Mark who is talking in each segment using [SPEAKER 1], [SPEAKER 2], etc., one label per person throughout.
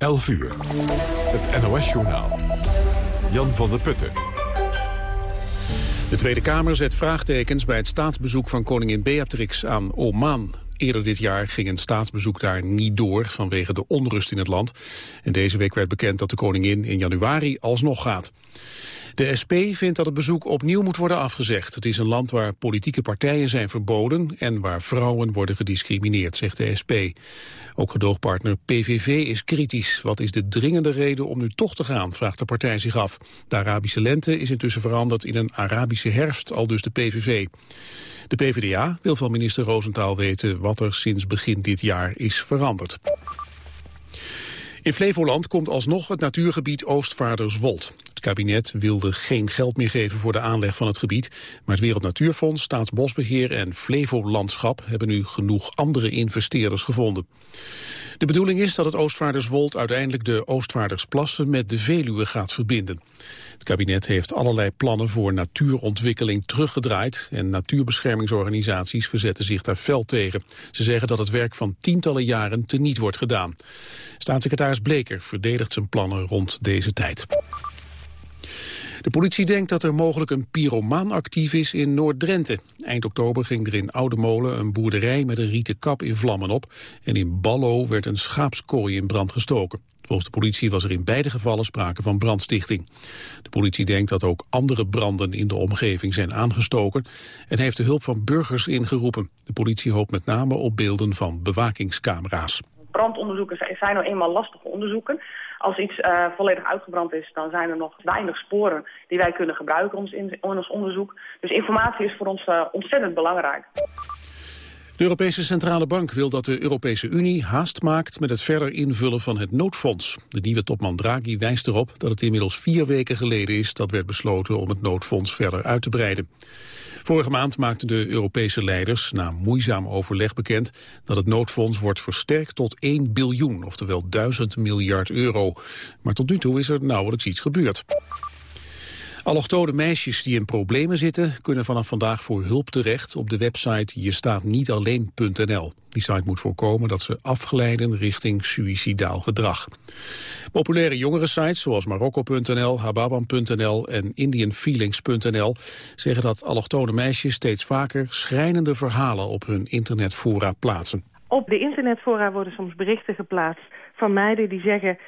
[SPEAKER 1] 11 uur. Het NOS-journaal. Jan van der Putten.
[SPEAKER 2] De Tweede Kamer zet vraagtekens bij het staatsbezoek van koningin Beatrix aan Oman. Eerder dit jaar ging een staatsbezoek daar niet door vanwege de onrust in het land. En deze week werd bekend dat de koningin in januari alsnog gaat. De SP vindt dat het bezoek opnieuw moet worden afgezegd. Het is een land waar politieke partijen zijn verboden en waar vrouwen worden gediscrimineerd, zegt de SP. Ook gedoogpartner PVV is kritisch. Wat is de dringende reden om nu toch te gaan, vraagt de partij zich af. De Arabische lente is intussen veranderd in een Arabische herfst, al dus de PVV. De PvdA wil van minister Roosentaal weten wat er sinds begin dit jaar is veranderd. In Flevoland komt alsnog het natuurgebied Oostvaarderswold. Het kabinet wilde geen geld meer geven voor de aanleg van het gebied, maar het Wereld Natuurfonds, Staatsbosbeheer en Flevolandschap hebben nu genoeg andere investeerders gevonden. De bedoeling is dat het Oostvaarderswold uiteindelijk de Oostvaardersplassen met de Veluwe gaat verbinden. Het kabinet heeft allerlei plannen voor natuurontwikkeling teruggedraaid en natuurbeschermingsorganisaties verzetten zich daar fel tegen. Ze zeggen dat het werk van tientallen jaren teniet wordt gedaan. Staatssecretaris Bleker verdedigt zijn plannen rond deze tijd. De politie denkt dat er mogelijk een pyromaan actief is in Noord-Drenthe. Eind oktober ging er in Oude Molen een boerderij met een rieten kap in vlammen op. En in Ballo werd een schaapskooi in brand gestoken. Volgens de politie was er in beide gevallen sprake van brandstichting. De politie denkt dat ook andere branden in de omgeving zijn aangestoken... en heeft de hulp van burgers ingeroepen. De politie hoopt met name op beelden van bewakingscamera's.
[SPEAKER 3] Brandonderzoeken zijn nou eenmaal lastige onderzoeken. Als iets uh, volledig uitgebrand is, dan zijn er nog weinig sporen die wij kunnen gebruiken in ons onderzoek. Dus informatie is voor ons uh, ontzettend belangrijk.
[SPEAKER 2] De Europese Centrale Bank wil dat de Europese Unie haast maakt met het verder invullen van het noodfonds. De nieuwe topman Draghi wijst erop dat het inmiddels vier weken geleden is dat werd besloten om het noodfonds verder uit te breiden. Vorige maand maakten de Europese leiders na moeizaam overleg bekend dat het noodfonds wordt versterkt tot 1 biljoen, oftewel 1000 miljard euro. Maar tot nu toe is er nauwelijks iets gebeurd. Allochtone meisjes die in problemen zitten... kunnen vanaf vandaag voor hulp terecht op de website jestaatnietalleen.nl. Die site moet voorkomen dat ze afglijden richting suïcidaal gedrag. Populaire jongerensites zoals Marokko.nl, Hababan.nl en Indianfeelings.nl zeggen dat allochtone meisjes steeds vaker schrijnende verhalen op hun internetfora plaatsen.
[SPEAKER 4] Op de internetfora worden soms berichten geplaatst van meiden die zeggen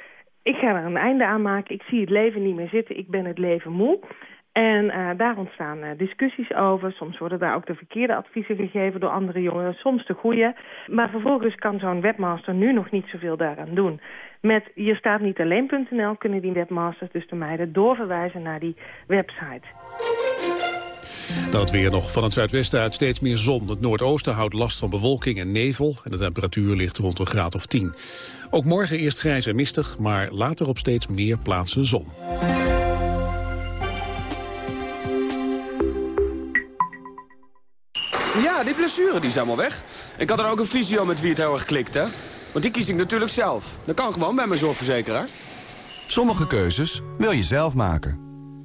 [SPEAKER 4] ik ga er een einde aan maken. Ik zie het leven niet meer zitten. Ik ben het leven moe. En uh, daar ontstaan uh, discussies over. Soms worden daar ook de verkeerde adviezen gegeven door andere jongeren. Soms de goede. Maar vervolgens kan zo'n webmaster nu nog niet zoveel daaraan doen. Met je staat niet alleen.nl kunnen die webmasters dus de meiden doorverwijzen naar die website.
[SPEAKER 2] Dan het weer nog. Van het zuidwesten uit steeds meer zon. Het noordoosten houdt last van bewolking en nevel. En de temperatuur ligt rond een graad of 10. Ook morgen eerst grijs en mistig, maar later op steeds meer plaatsen zon.
[SPEAKER 5] Ja, die blessure die is helemaal weg. Ik had er ook een visio met wie het heel erg klikt, hè? Want die kies ik natuurlijk zelf. Dat kan gewoon bij mijn zorgverzekeraar.
[SPEAKER 6] Sommige keuzes wil je zelf maken.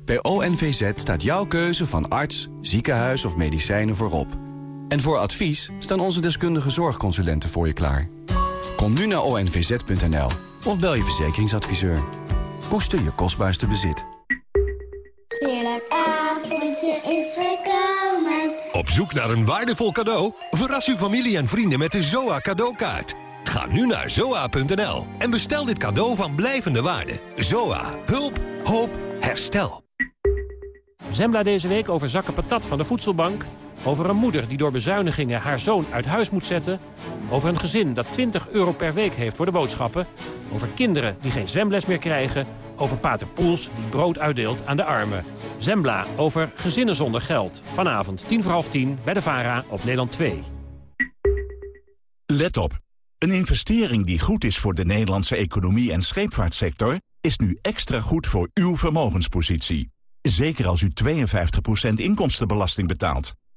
[SPEAKER 6] Bij ONVZ staat jouw keuze van arts, ziekenhuis of medicijnen voorop. En voor advies staan onze deskundige zorgconsulenten voor je klaar. Kom nu naar onvz.nl of bel je verzekeringsadviseur. Koester je kostbaarste bezit.
[SPEAKER 7] Heerlijk avondje is gekomen.
[SPEAKER 8] Op zoek naar een waardevol cadeau? Verras uw familie en vrienden met de ZOA cadeaukaart. Ga nu naar zoa.nl en bestel dit cadeau van blijvende waarde. ZOA. Hulp. Hoop. Herstel.
[SPEAKER 9] Zembla deze week over zakken patat van de voedselbank... over een moeder die door bezuinigingen haar zoon uit huis moet zetten... over een gezin dat 20 euro per week heeft voor de boodschappen... over kinderen die geen zwemles meer krijgen... over pater Poels die brood uitdeelt aan de armen. Zembla over gezinnen zonder geld. Vanavond tien voor half tien bij de VARA op Nederland 2.
[SPEAKER 10] Let op. Een investering die goed is voor de Nederlandse economie en scheepvaartsector... is nu extra goed voor uw vermogenspositie. Zeker als u 52% inkomstenbelasting betaalt.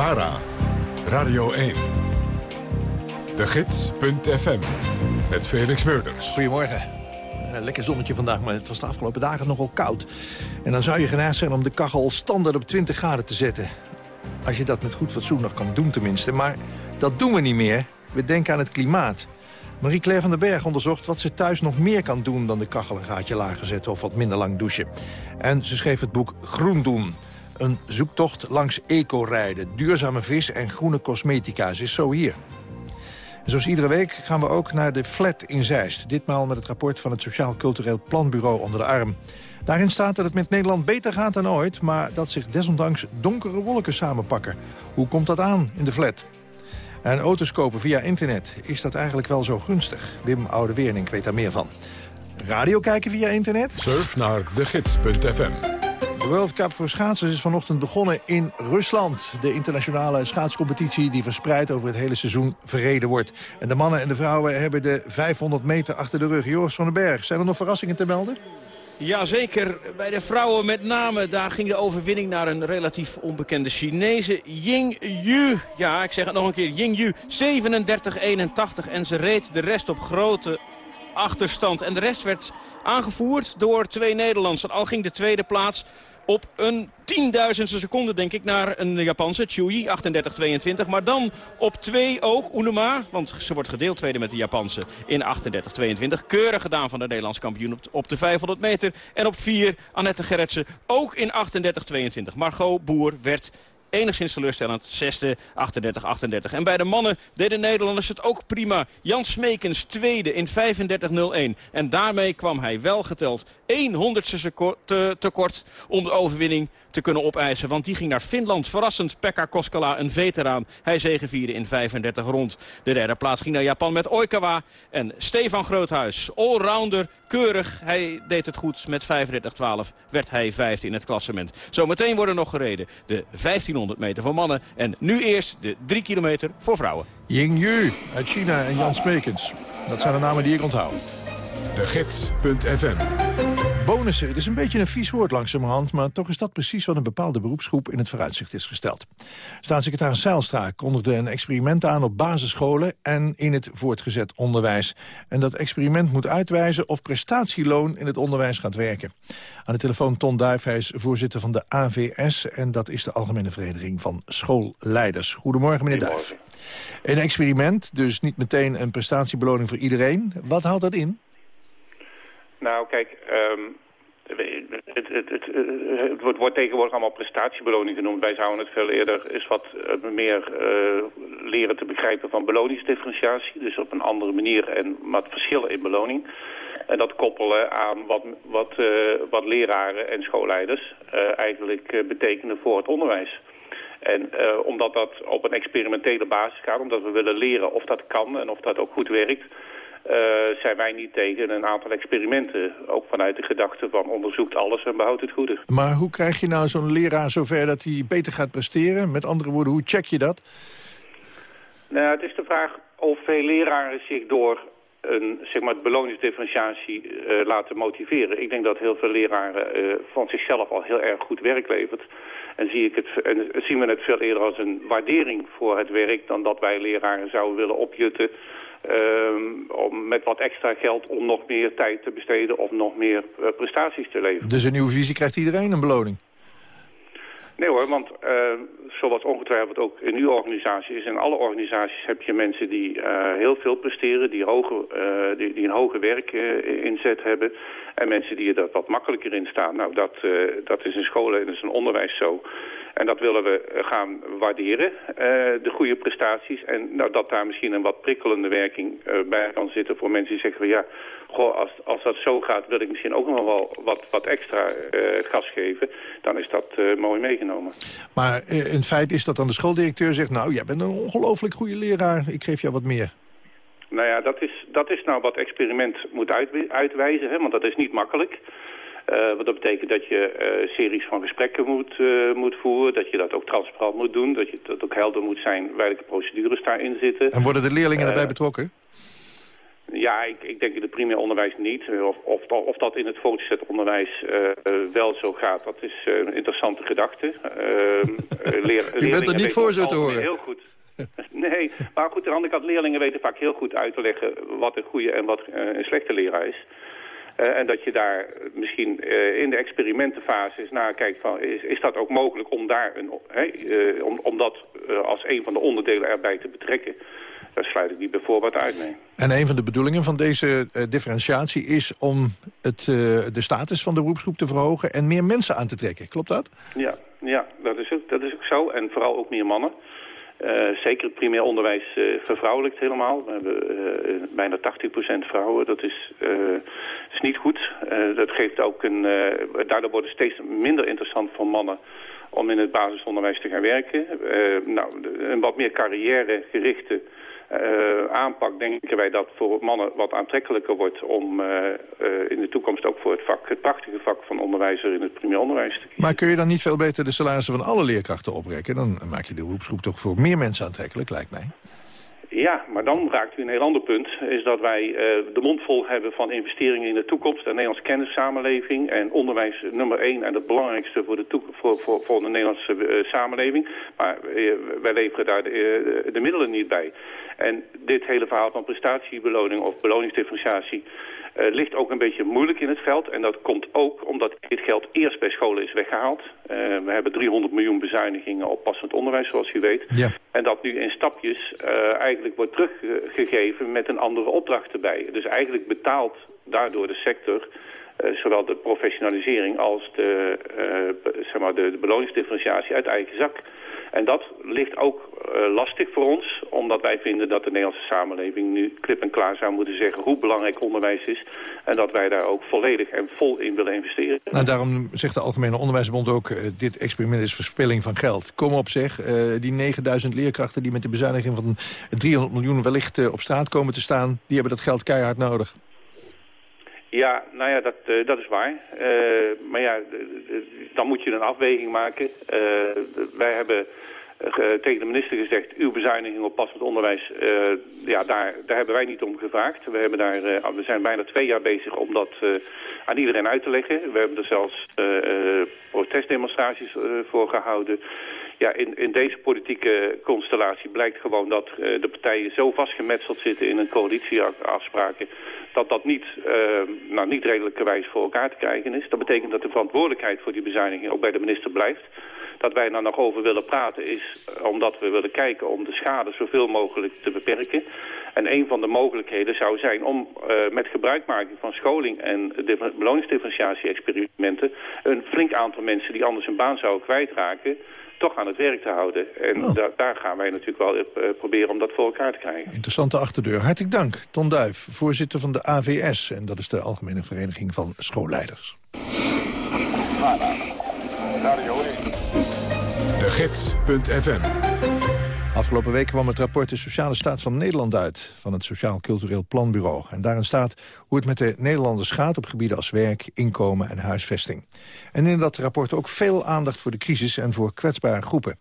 [SPEAKER 1] VARA, Radio 1. De Gids.fm, met Felix Meurders.
[SPEAKER 11] Goedemorgen. Eh, Lekker zonnetje vandaag, maar het was de afgelopen dagen nogal koud. En dan zou je geneigd zijn om de kachel standaard op 20 graden te zetten. Als je dat met goed fatsoen nog kan doen tenminste. Maar dat doen we niet meer. We denken aan het klimaat. Marie-Claire van den Berg onderzocht wat ze thuis nog meer kan doen... dan de kachel een gaatje lager zetten of wat minder lang douchen. En ze schreef het boek Groen doen. Een zoektocht langs eco-rijden, duurzame vis en groene cosmetica. Ze is zo hier. En zoals iedere week gaan we ook naar de flat in Zeist. Ditmaal met het rapport van het Sociaal Cultureel Planbureau onder de arm. Daarin staat dat het met Nederland beter gaat dan ooit... maar dat zich desondanks donkere wolken samenpakken. Hoe komt dat aan in de flat? En auto's kopen via internet, is dat eigenlijk wel zo gunstig? Wim Oude-Wernink weet daar meer van. Radio kijken via internet?
[SPEAKER 1] Surf naar degids.fm.
[SPEAKER 11] De World Cup voor schaatsers is vanochtend begonnen in Rusland. De internationale schaatscompetitie die verspreid over het hele seizoen verreden wordt. En de mannen en de vrouwen hebben de 500 meter achter de rug. Joris van den Berg, zijn er nog verrassingen te melden?
[SPEAKER 12] Jazeker, bij de vrouwen met name. Daar ging de overwinning naar een relatief onbekende Chinese. Ying Yu. Ja, ik zeg het nog een keer. Ying Yu, 37-81. En ze reed de rest op grote achterstand. En de rest werd aangevoerd door twee Nederlanders. Al ging de tweede plaats op een tienduizendste seconde, denk ik, naar een Japanse, Chuyi, 38-22. Maar dan op twee ook, Unuma, want ze wordt gedeeld tweede met de Japanse in 38-22. Keurig gedaan van de Nederlandse kampioen op, op de 500 meter. En op vier, Annette Gerritsen, ook in 38-22. Margot Boer werd enigszins teleurstellend. Zesde, 38, 38. En bij de mannen deden Nederlanders het ook prima. Jan Smekens tweede in 35-01. En daarmee kwam hij wel geteld 100ste te, tekort om de overwinning te kunnen opeisen. Want die ging naar Finland. Verrassend Pekka Koskala, een veteraan. Hij zegevierde in 35 rond. De derde plaats ging naar Japan met Oikawa. En Stefan Groothuis, allrounder, keurig. Hij deed het goed. Met 35-12 werd hij vijfde in het klassement. Zometeen worden nog gereden de 1500 meter voor mannen. En nu eerst de 3 kilometer voor vrouwen.
[SPEAKER 11] Ying Yu uit China en Jan Smekens. Dat zijn de namen die ik onthoud.
[SPEAKER 1] De Gids.fm
[SPEAKER 11] Bonussen, het is een beetje een vies woord langzamerhand... maar toch is dat precies wat een bepaalde beroepsgroep in het vooruitzicht is gesteld. Staatssecretaris Zijlstra kondigde een experiment aan op basisscholen... en in het voortgezet onderwijs. En dat experiment moet uitwijzen of prestatieloon in het onderwijs gaat werken. Aan de telefoon Ton Duif, hij is voorzitter van de AVS... en dat is de Algemene Vereniging van Schoolleiders. Goedemorgen, meneer Duif. Een experiment, dus niet meteen een prestatiebeloning voor iedereen. Wat houdt dat in?
[SPEAKER 13] Nou, kijk, um, het, het, het, wordt, tegenwoordig allemaal prestatiebeloning genoemd. Wij zouden het veel eerder eens wat meer uh, leren te begrijpen van beloningsdifferentiatie. Dus op een andere manier en wat verschillen in beloning. En dat koppelen aan wat, wat, uh, wat leraren en schoolleiders eigenlijk betekenen voor het onderwijs. En omdat dat op een experimentele basis gaat, omdat we willen leren of dat kan en of dat ook goed werkt... Uh, zijn wij niet tegen een aantal experimenten. Ook vanuit de gedachte van onderzoekt alles en behoudt het goede.
[SPEAKER 11] Maar hoe krijg je nou zo'n leraar zover dat hij beter gaat presteren? Met andere woorden, hoe check je dat?
[SPEAKER 13] Nou, het is de vraag of veel leraren zich door een zeg maar, beloningsdifferentiatie uh, laten motiveren. Ik denk dat heel veel leraren uh, van zichzelf al heel erg goed werk levert. En, zie ik het, en zien we het veel eerder als een waardering voor het werk... dan dat wij leraren zouden willen opjutten Um, om met wat extra geld om nog meer tijd te besteden of nog meer uh, prestaties te leveren.
[SPEAKER 11] Dus in uw visie krijgt iedereen een beloning?
[SPEAKER 13] Nee hoor, want uh, zoals ongetwijfeld ook in uw organisatie is, in alle organisaties heb je mensen die uh, heel veel presteren, die, hoge, uh, die, die een hoge werkinzet hebben. En mensen die er wat makkelijker in staan. Nou, dat, dat is in scholen en dat is in onderwijs zo. En dat willen we gaan waarderen, de goede prestaties. En nou, dat daar misschien een wat prikkelende werking bij kan zitten voor mensen die zeggen van ja, goh, als, als dat zo gaat wil ik misschien ook nog wel wat, wat extra gas geven. Dan is dat mooi meegenomen.
[SPEAKER 11] Maar in feite is dat dan de schooldirecteur zegt, nou jij bent een ongelooflijk goede leraar, ik geef jou wat meer.
[SPEAKER 13] Nou ja, dat is, dat is nou wat experiment moet uit, uitwijzen, hè, want dat is niet makkelijk. Uh, wat dat betekent dat je uh, series van gesprekken moet, uh, moet voeren. Dat je dat ook transparant moet doen. Dat je dat ook helder moet zijn welke procedures daarin zitten.
[SPEAKER 11] En worden de leerlingen erbij betrokken?
[SPEAKER 13] Ja, ik, ik denk in het primair onderwijs niet. Of, of, of dat in het voortgezet onderwijs uh, wel zo gaat, dat is een interessante gedachte. Uh,
[SPEAKER 11] leer, U bent er niet voor zo te horen.
[SPEAKER 13] Heel goed. Nee, maar goed, aan de andere kant, leerlingen weten vaak heel goed uit te leggen wat een goede en wat een slechte leraar is. Uh, en dat je daar misschien uh, in de experimentenfase eens naar kijkt van is, is dat ook mogelijk om daar een, uh, om, om dat als een van de onderdelen erbij te betrekken. Daar sluit ik niet bijvoorbeeld uit, nee.
[SPEAKER 11] En een van de bedoelingen van deze differentiatie is om het, de status van de beroepsgroep te verhogen en meer mensen aan te trekken. Klopt dat?
[SPEAKER 13] Ja, ja dat, is ook, dat is ook zo. En vooral ook meer mannen. Uh, zeker het primair onderwijs vervrouwelijkt helemaal. We hebben bijna 80% vrouwen. Dat is, is niet goed. dat geeft ook een, daardoor wordt het steeds minder interessant voor mannen om in het basisonderwijs te gaan werken. nou, een wat meer carrièregerichte aanpak denken wij dat voor mannen wat aantrekkelijker wordt om uh, uh, in de toekomst ook voor het vak, het prachtige vak van onderwijzer in het primair onderwijs te kiezen.
[SPEAKER 11] Maar kun je dan niet veel beter de salarissen van alle leerkrachten oprekken? Dan maak je de beroepsgroep toch voor meer mensen aantrekkelijk, lijkt mij.
[SPEAKER 13] Ja, maar dan raakt u een heel ander punt. Is dat wij uh, de mond vol hebben van investeringen in de toekomst. De Nederlandse kennissamenleving. En onderwijs nummer één en het belangrijkste voor de, voor, voor, voor de Nederlandse uh, samenleving. Maar uh, wij leveren daar de, de, middelen niet bij. En dit hele verhaal van prestatiebeloning of beloningsdifferentiatie... Uh, ligt ook een beetje moeilijk in het veld. En dat komt ook omdat dit geld eerst bij scholen is weggehaald. Uh, we hebben 300 miljoen bezuinigingen op passend onderwijs, zoals u weet.
[SPEAKER 11] Ja.
[SPEAKER 13] En dat nu in stapjes uh, eigenlijk wordt teruggegeven met een andere opdracht erbij. Dus eigenlijk betaalt daardoor de sector... zowel de professionalisering als de, zeg maar de, de beloningsdifferentiatie uit eigen zak. En dat ligt ook lastig voor ons, omdat wij vinden dat de Nederlandse samenleving nu klip en klaar zou moeten zeggen hoe belangrijk onderwijs is. En dat wij daar ook volledig en vol in willen investeren.
[SPEAKER 11] Nou, daarom zegt de Algemene Onderwijsbond ook, uh, dit experiment is verspilling van geld. Kom op zeg, uh, die 9000 leerkrachten die met de bezuiniging van 300 miljoen wellicht op straat komen te staan, die hebben dat geld keihard nodig.
[SPEAKER 13] Ja, nou ja, dat, uh, dat is waar. Uh, maar ja, dan moet je een afweging maken. Uh, wij hebben tegen de minister gezegd... uw bezuiniging op passend onderwijs, ja, daar, daar hebben wij niet om gevraagd. We, hebben daar, we zijn bijna twee jaar bezig om dat aan iedereen uit te leggen. We hebben er zelfs protestdemonstraties voor gehouden. Ja, in, in deze politieke constellatie blijkt gewoon dat de partijen zo vastgemetseld zitten in een coalitieafspraken dat dat niet, uh, nou, niet redelijkerwijs voor elkaar te krijgen is. Dat betekent dat de verantwoordelijkheid voor die bezuiniging ook bij de minister blijft. Dat wij daar nog over willen praten is omdat we willen kijken om de schade zoveel mogelijk te beperken. En een van de mogelijkheden zou zijn om met gebruikmaking van scholing en beloningsdifferentiatie-experimenten... een flink aantal mensen die anders hun baan zouden kwijtraken toch aan het werk te houden. En
[SPEAKER 11] Oh.
[SPEAKER 13] da daar gaan wij natuurlijk wel uh, proberen om dat voor elkaar te krijgen.
[SPEAKER 11] Interessante achterdeur. Hartelijk dank, Ton Duif, voorzitter van de AVS. En dat is de Algemene Vereniging van Schoolleiders.
[SPEAKER 1] De Gids.fm
[SPEAKER 11] Afgelopen week kwam het rapport De Sociale Staat van Nederland uit... van het Sociaal Cultureel Planbureau. En daarin staat hoe het met de Nederlanders gaat... op gebieden als werk, inkomen en huisvesting. En in dat rapport ook veel aandacht voor de crisis... en voor kwetsbare groepen.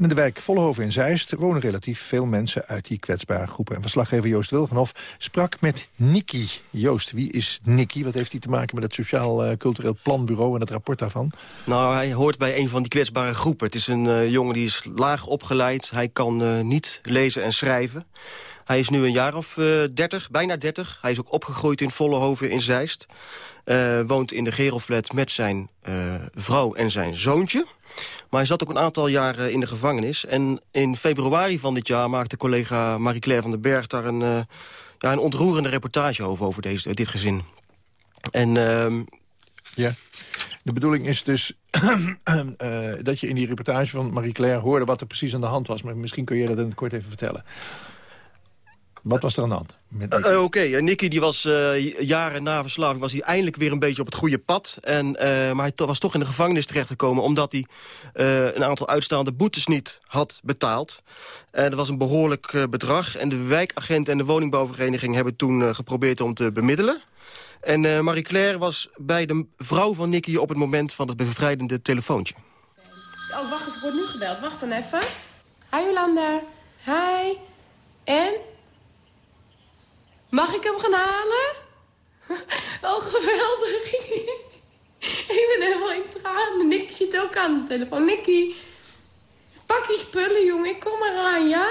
[SPEAKER 11] In de wijk Vollenhoven in Zeist wonen relatief veel mensen uit die kwetsbare groepen. En verslaggever Joost Wilgenhof sprak met Nikki. Joost, wie is Nikki? Wat heeft hij te maken met het Sociaal uh, Cultureel Planbureau en het rapport daarvan?
[SPEAKER 14] Nou, hij hoort bij een van die kwetsbare groepen. Het is een uh, jongen die is laag opgeleid. Hij kan uh, niet lezen en schrijven. Hij is nu een jaar of uh, 30, bijna 30. Hij is ook opgegroeid in Vollenhoven in Zeist. Uh, woont in de Gerelflat met zijn uh, vrouw en zijn zoontje. Maar hij zat ook een aantal jaren in de gevangenis. En in februari van dit jaar maakte collega Marie-Claire van den Berg... daar een, ja, een ontroerende reportage over, over deze, dit gezin. En... Uh,
[SPEAKER 11] ja. De bedoeling is dus dat je in die reportage van Marie-Claire hoorde... wat er precies aan de hand was. Maar misschien kun je dat in het kort even vertellen. Wat was er aan de hand?
[SPEAKER 14] Uh, Oké, okay. Nicky die was uh, jaren na verslaving was hij eindelijk weer een beetje op het goede pad. En, uh, maar hij was toch in de gevangenis terechtgekomen... omdat hij een aantal uitstaande boetes niet had betaald. En dat was een behoorlijk bedrag. En de wijkagent en de woningbouwvereniging hebben toen geprobeerd om te bemiddelen. En Marie-Claire was bij de vrouw van Nicky op het moment van het bevrijdende telefoontje.
[SPEAKER 15] Oh, wacht, ik word nu gebeld. Wacht dan even. Hi Jolanda. Hi. En? Mag ik hem gaan halen? Oh, geweldig. ik ben helemaal in tranen. Nicky zit ook aan de telefoon. Nicky, pak je spullen, jongen. Ik kom eraan, ja?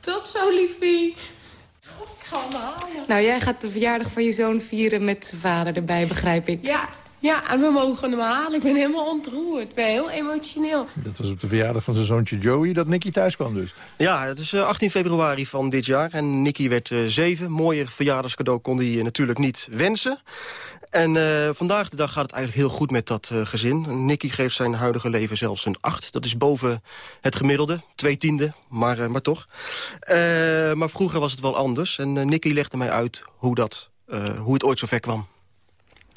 [SPEAKER 15] Tot zo, liefie. Ik ga hem halen.
[SPEAKER 16] Nou, jij gaat de verjaardag van je zoon vieren met zijn vader erbij, begrijp ik.
[SPEAKER 15] Ja, ja, en we mogen hem halen. Ik ben helemaal ontroerd. Ik ben heel emotioneel.
[SPEAKER 11] Dat was op de verjaardag van zijn zoontje Joey dat Nicky thuis kwam dus.
[SPEAKER 14] Ja, het is eh, 18 februari van dit jaar. En Nicky werd eh, zeven. Mooier verjaardagscadeau kon hij eh, natuurlijk niet wensen. En eh, vandaag de dag gaat het eigenlijk heel goed met dat eh, gezin. Nicky geeft zijn huidige leven zelfs een acht. Dat is boven het gemiddelde. Twee tiende, maar, eh, maar toch. Eh, maar vroeger was het wel anders. En eh, Nicky legde mij uit hoe, dat, eh, hoe het ooit zo ver kwam.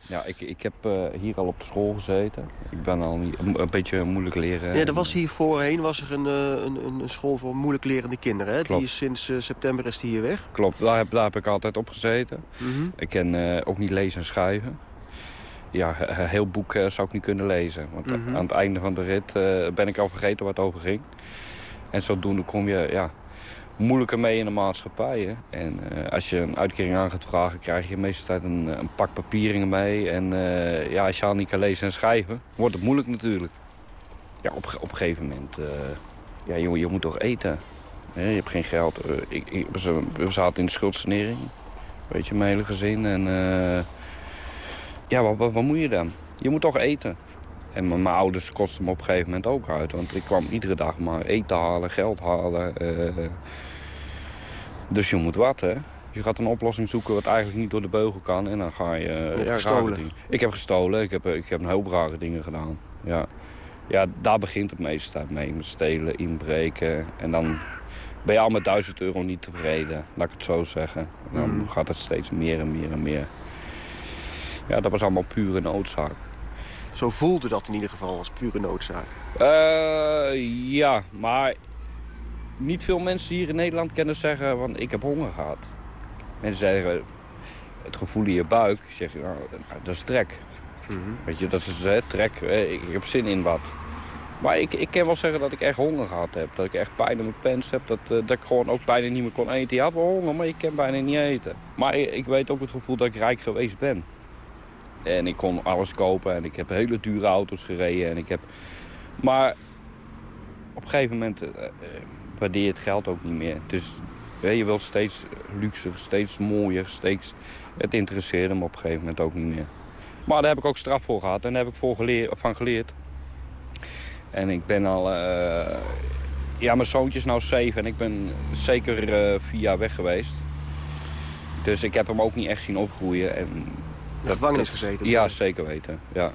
[SPEAKER 17] Ja, ik, ik heb eh, hier al op de school gezeten. Ik ben al niet, een, een beetje moeilijk leren.
[SPEAKER 14] Ja, er was hier voorheen was er een, eh, een, een, school voor moeilijk lerende kinderen. Hè? Die is sinds eh, september is die hier weg.
[SPEAKER 17] Klopt, daar heb, daar heb ik altijd op gezeten.
[SPEAKER 14] Mhm.
[SPEAKER 17] Ik ken ook niet lezen en schrijven. Ja, een heel boek zou ik niet kunnen lezen. Want
[SPEAKER 14] Mhm.
[SPEAKER 17] aan het einde van de rit ben ik al vergeten wat het over ging. En zodoende kom je ja, moeilijker mee in de maatschappij. Hè? En eh, als je een uitkering aan gaat vragen, krijg je meestal tijd een, een pak papieringen mee. En eh, ja, als je al niet kan lezen en schrijven, wordt het moeilijk natuurlijk. Ja, op, op een gegeven moment, eh, ja, je, je moet toch eten. Hè, je hebt geen geld. Ik, ik, we zaten in de schuldsanering. Weet je, mijn hele gezin. En ja, wat, wat moet je dan? Je moet toch eten. En mijn mijn ouders kostten me op een gegeven moment ook uit. Want ik kwam iedere dag maar eten halen, geld halen. eh. dus je moet wat, hè. Je gaat een oplossing zoeken wat eigenlijk niet door de beugel kan. En dan ga je... eh,
[SPEAKER 14] hebt
[SPEAKER 17] ja,
[SPEAKER 14] gestolen.
[SPEAKER 17] dingen. Ik heb gestolen. Ik heb, eh, ik heb een hoop rare dingen gedaan. Ja. ja, daar begint het meeste tijd mee. Met stelen, inbreken. En dan ben je al met 1000 euro niet tevreden. Laat ik het zo zeggen. En dan
[SPEAKER 14] Mhm.
[SPEAKER 17] gaat het steeds meer en meer en meer. Ja, dat was allemaal pure noodzaak.
[SPEAKER 14] Zo voelde dat in ieder geval als pure noodzaak.
[SPEAKER 17] Eh, ja, maar niet veel mensen hier in Nederland kunnen zeggen, want ik heb honger gehad. Mensen zeggen, het gevoel in je buik, zeg je, nou, dat is trek. Weet je, dat is hè, trek, ik, ik heb zin in wat. Maar ik, ik kan wel zeggen dat ik echt honger gehad heb. Dat ik echt pijn in mijn pens heb. Dat, eh, dat ik gewoon ook bijna niet meer kon eten. Je had wel honger, maar je kan bijna niet eten. Maar ik, ik weet ook het gevoel dat ik rijk geweest ben. En ik kon alles kopen en ik heb hele dure auto's gereden. En ik heb... Maar op een gegeven moment eh, waardeer je het geld ook niet meer. Dus eh, je wilt steeds luxer, steeds mooier, steeds... Het interesseerde me op een gegeven moment ook niet meer. Maar daar heb ik ook straf voor gehad en daar heb ik voor van geleerd. En ik ben al... eh, ja, mijn zoontje is nou zeven en ik ben zeker vier jaar weg geweest. Dus ik heb hem ook niet echt zien opgroeien. En
[SPEAKER 14] de gevangenis gezeten?
[SPEAKER 17] Ja, zeker weten. Ja.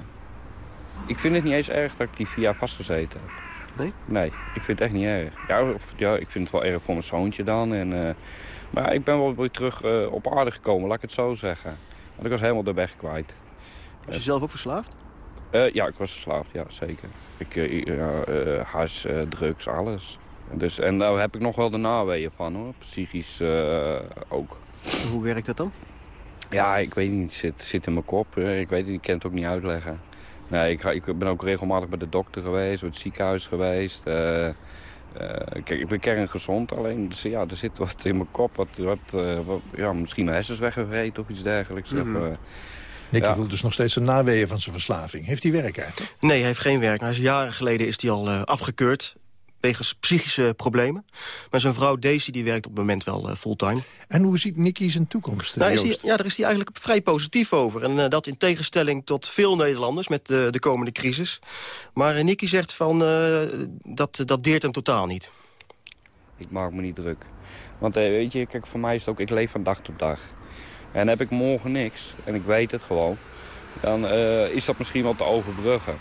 [SPEAKER 17] Ik vind het niet eens erg dat ik die vier jaar vastgezeten heb.
[SPEAKER 14] Nee?
[SPEAKER 17] Nee, ik vind het echt niet erg. Ja, of, ja ik vind het wel erg voor mijn zoontje dan. En, eh, maar ja, ik ben wel weer terug eh, op aarde gekomen, laat ik het zo zeggen. Want ik was helemaal de weg kwijt.
[SPEAKER 14] Was je zelf ook verslaafd?
[SPEAKER 17] Eh, ja, ik was verslaafd, ja, zeker. Ik, eh, hars, drugs, alles. Dus, en daar heb ik nog wel de naweeën van, hoor. Psychisch ook.
[SPEAKER 14] Hoe werkt dat dan?
[SPEAKER 17] Ja, ik weet niet. Het zit, zit in mijn kop. Eh, Ik weet het, ik kan het ook niet uitleggen. Nee, ik, ga, ik ben ook regelmatig bij de dokter geweest, bij het ziekenhuis geweest. Eh, eh, kijk, ik ben kerngezond, alleen dus, ja, er zit wat in mijn kop. Wat, wat, eh, wat- ja, misschien mijn hersens weggevreten of iets dergelijks. Of,
[SPEAKER 11] Nicky
[SPEAKER 17] ja.
[SPEAKER 11] voelt dus nog steeds de naweeën van zijn verslaving. Heeft hij werk eigenlijk?
[SPEAKER 14] Nee, hij heeft geen werk. Hij is jaren geleden is hij al eh, afgekeurd wegens psychische problemen. Maar zijn vrouw Daisy die werkt op het moment wel eh, fulltime.
[SPEAKER 11] En hoe ziet Nicky zijn toekomst, eh,
[SPEAKER 14] Nou, is ja, daar is hij eigenlijk vrij positief over. En eh, dat in tegenstelling tot veel Nederlanders met de, de komende crisis. Maar Nicky zegt van, eh, dat, dat deert hem totaal niet.
[SPEAKER 17] Ik maak me niet druk. Want eh, weet je, kijk, voor mij is het ook, ik leef van dag tot dag. En heb ik morgen niks, en ik weet het gewoon, dan eh, is dat misschien wel te overbruggen.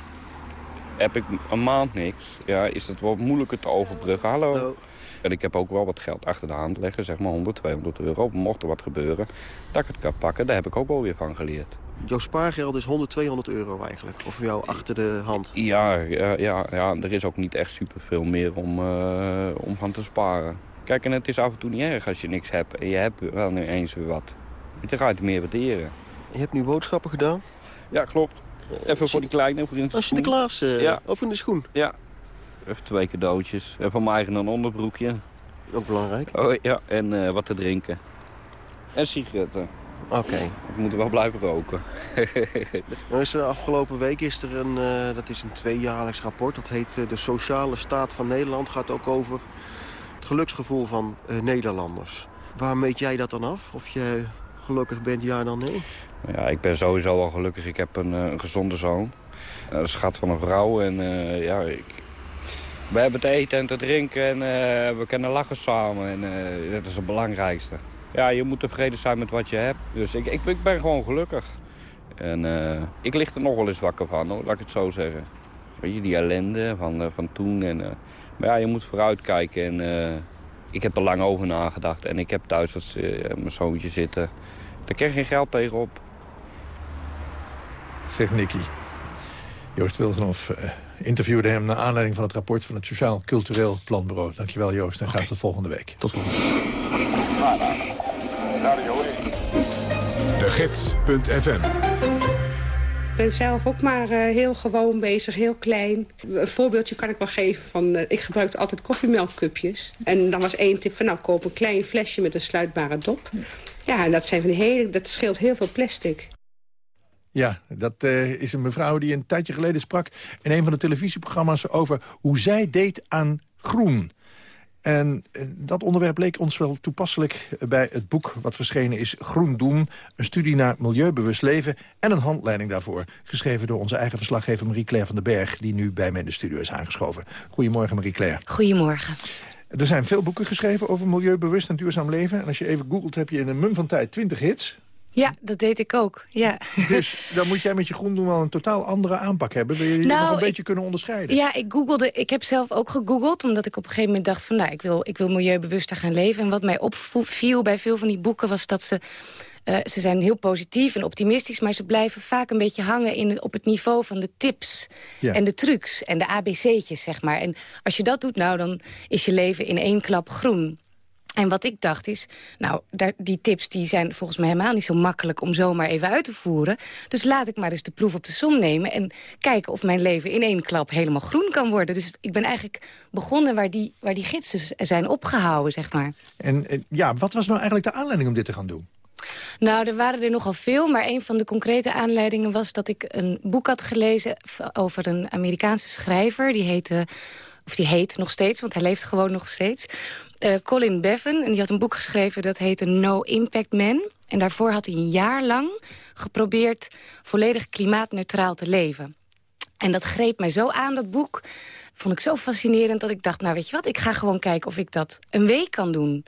[SPEAKER 17] Heb ik een maand niks, ja, is dat wat moeilijker te overbruggen. Hallo. En ik heb ook wel wat geld achter de hand liggen, zeg maar 100, 200 euro. Mocht er wat gebeuren, dat ik het kan pakken, daar heb ik ook wel weer van geleerd.
[SPEAKER 14] Jouw spaargeld is 100, 200 euro eigenlijk. Of jou achter de hand.
[SPEAKER 17] Ja, ja, ja, ja, er is ook niet echt superveel meer om, eh, om van te sparen. Kijk, en het is af en toe niet erg als je niks hebt en je hebt wel nu eens weer wat. Je het meer waarderen.
[SPEAKER 14] Je hebt nu boodschappen gedaan?
[SPEAKER 17] Ja, klopt. Even voor die kleine, voor in de
[SPEAKER 14] Als Sinterklaas, eh
[SPEAKER 17] Ja.
[SPEAKER 14] of in de schoen?
[SPEAKER 17] Ja. Even twee cadeautjes. En van mijn eigen een onderbroekje.
[SPEAKER 14] Ook belangrijk.
[SPEAKER 17] Oh, ja, en eh, wat te drinken. En sigaretten.
[SPEAKER 14] Oké.
[SPEAKER 17] Ik moet er wel blijven roken.
[SPEAKER 14] Nou is afgelopen week is er een, eh, dat is een tweejaarlijks rapport. Dat heet De Sociale Staat van Nederland. gaat ook over het geluksgevoel van eh, Nederlanders. Waar meet jij dat dan af? Of je gelukkig bent, ja dan nee?
[SPEAKER 17] Ja, ik ben sowieso wel gelukkig. Ik heb een, eh, een gezonde zoon. Eh, Een schat van een vrouw. En eh, ja, ik... we hebben te eten en te drinken en we kunnen lachen samen. En dat is het belangrijkste. Ja, je moet tevreden zijn met wat je hebt. Dus ik, ik, ben gewoon gelukkig. En ik lig er nog wel eens wakker van, hoor, laat ik het zo zeggen. Weet je, die ellende van, van toen. En, maar ja, je moet vooruitkijken. En ik heb er lang over nagedacht. En ik heb thuis wat, mijn zoontje zitten. Daar je geen geld tegenop.
[SPEAKER 11] Zegt Nicky. Joost Wilgenhoff eh, interviewde hem naar aanleiding van het rapport van het Sociaal Cultureel Planbureau. Dankjewel Joost en graag tot volgende week.
[SPEAKER 14] Tot volgende
[SPEAKER 1] De Gids.fm
[SPEAKER 18] Ik ben zelf ook maar eh, heel gewoon bezig, heel klein. Een voorbeeldje kan ik wel geven van... eh, ik gebruikte altijd koffiemelkcupjes. En dan was één tip van, nou, koop een klein flesje met een sluitbare dop. Ja, en dat, zijn van hele, dat scheelt heel veel plastic.
[SPEAKER 11] Ja, dat eh, is een mevrouw die een tijdje geleden sprak... in een van de televisieprogramma's over hoe zij deed aan groen. En eh, dat onderwerp leek ons wel toepasselijk bij het boek wat verschenen is... Groen Doen, een studie naar milieubewust leven... en een handleiding daarvoor, geschreven door onze eigen verslaggever Marie-Claire van den Berg... die nu bij mij in de studio is aangeschoven. Goedemorgen Marie-Claire.
[SPEAKER 19] Goedemorgen.
[SPEAKER 11] Er zijn veel boeken geschreven over milieubewust en duurzaam leven. En als je even googelt heb je in een mum van tijd 20 hits...
[SPEAKER 19] Ja, dat deed ik ook. Ja.
[SPEAKER 11] Dus dan moet jij met je groen doen wel een totaal andere aanpak hebben. Wil je
[SPEAKER 19] Nou,
[SPEAKER 11] nog een
[SPEAKER 19] ik-
[SPEAKER 11] beetje kunnen onderscheiden?
[SPEAKER 19] Ja, ik googelde. Ik heb zelf ook gegoogeld, omdat ik op een gegeven moment dacht van, nou, ik wil, ik wil milieubewuster gaan leven. En wat mij opviel bij veel van die boeken was dat ze, eh, ze zijn heel positief en optimistisch, maar ze blijven vaak een beetje hangen in het, op het niveau van de tips
[SPEAKER 20] Ja.
[SPEAKER 19] en de trucs en de ABC'tjes, zeg maar. En als je dat doet, nou, dan is je leven in één klap groen. En wat ik dacht is, nou, daar, die tips die zijn volgens mij helemaal niet zo makkelijk om zomaar even uit te voeren. Dus laat ik maar eens de proef op de som nemen en kijken of mijn leven in één klap helemaal groen kan worden. Dus ik ben eigenlijk begonnen waar die, waar die gidsen zijn opgehouden, zeg maar.
[SPEAKER 11] En ja, wat was nou eigenlijk de aanleiding om dit te gaan doen?
[SPEAKER 19] Nou, er waren er nogal veel, maar een van de concrete aanleidingen was dat ik een boek had gelezen over een Amerikaanse schrijver. Die heette, of die heet nog steeds, want hij leeft gewoon nog steeds. Eh, Colin Bevan, en die had een boek geschreven dat heette No Impact Man. En daarvoor had hij een jaar lang geprobeerd volledig klimaatneutraal te leven. En dat greep mij zo aan, dat boek. Vond ik zo fascinerend dat ik dacht, nou weet je wat... ik ga gewoon kijken of ik dat een week kan doen.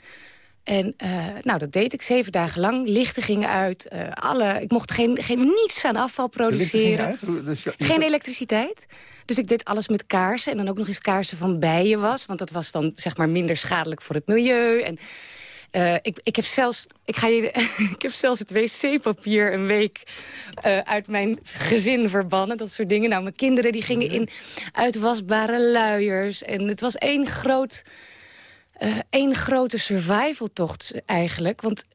[SPEAKER 19] En eh, nou, dat deed ik zeven dagen lang. Lichten gingen uit. eh, alle, ik mocht geen, geen, niets aan afval produceren.
[SPEAKER 11] uit? Dus je- je
[SPEAKER 19] Geen elektriciteit. Dus ik deed alles met kaarsen. En dan ook nog eens kaarsen van bijen was. Want dat was dan zeg maar minder schadelijk voor het milieu. En eh, ik, ik, heb zelfs, ik, ga je, ik heb zelfs het wc-papier een week eh, uit mijn gezin verbannen. Dat soort dingen. Nou, mijn kinderen die gingen in uitwasbare luiers. En het was één groot... eh, één grote survivaltocht eigenlijk. Want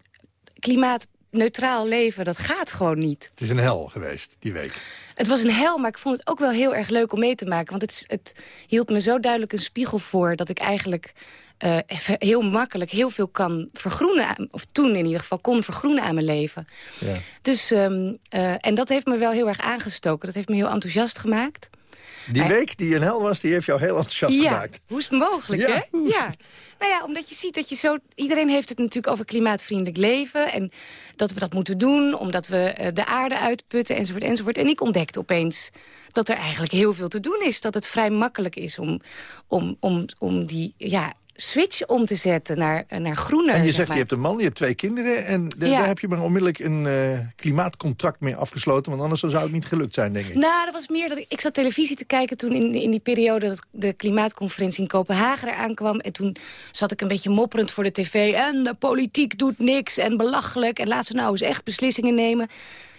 [SPEAKER 19] klimaatneutraal leven, dat gaat gewoon niet.
[SPEAKER 11] Het is een hel geweest, die week.
[SPEAKER 19] Het was een hel, maar ik vond het ook wel heel erg leuk om mee te maken. Want het, het hield me zo duidelijk een spiegel voor... dat ik eigenlijk even heel makkelijk heel veel kan vergroenen. Of toen in ieder geval kon vergroenen aan mijn leven.
[SPEAKER 11] Ja.
[SPEAKER 19] Dus, ehm, eh, en dat heeft me wel heel erg aangestoken. Dat heeft me heel enthousiast gemaakt.
[SPEAKER 11] Die week die een hel was, die heeft jou heel enthousiast
[SPEAKER 19] ja,
[SPEAKER 11] gemaakt.
[SPEAKER 19] hoe is het mogelijk,
[SPEAKER 11] Ja.
[SPEAKER 19] hè? Ja. Nou ja, omdat je ziet dat je zo... Iedereen heeft het natuurlijk over klimaatvriendelijk leven... en dat we dat moeten doen, omdat we eh, de aarde uitputten, enzovoort, enzovoort. En ik ontdekte opeens dat er eigenlijk heel veel te doen is. Dat het vrij makkelijk is om, om, om, om die ja, switch om te zetten naar, eh, naar groener.
[SPEAKER 11] En je
[SPEAKER 19] zeg
[SPEAKER 11] zegt,
[SPEAKER 19] maar.
[SPEAKER 11] je hebt een man, je hebt twee kinderen... en de-
[SPEAKER 19] Ja.
[SPEAKER 11] daar heb je maar onmiddellijk een eh, klimaatcontract mee afgesloten... want anders zou het niet gelukt zijn, denk ik.
[SPEAKER 19] Nou, dat was meer dat ik, ik zat televisie te kijken toen in, in die periode dat de klimaatconferentie in Kopenhagen eraan kwam. En toen zat ik een beetje mopperend voor de tv. En de politiek doet niks en belachelijk. En laat ze nou eens echt beslissingen nemen.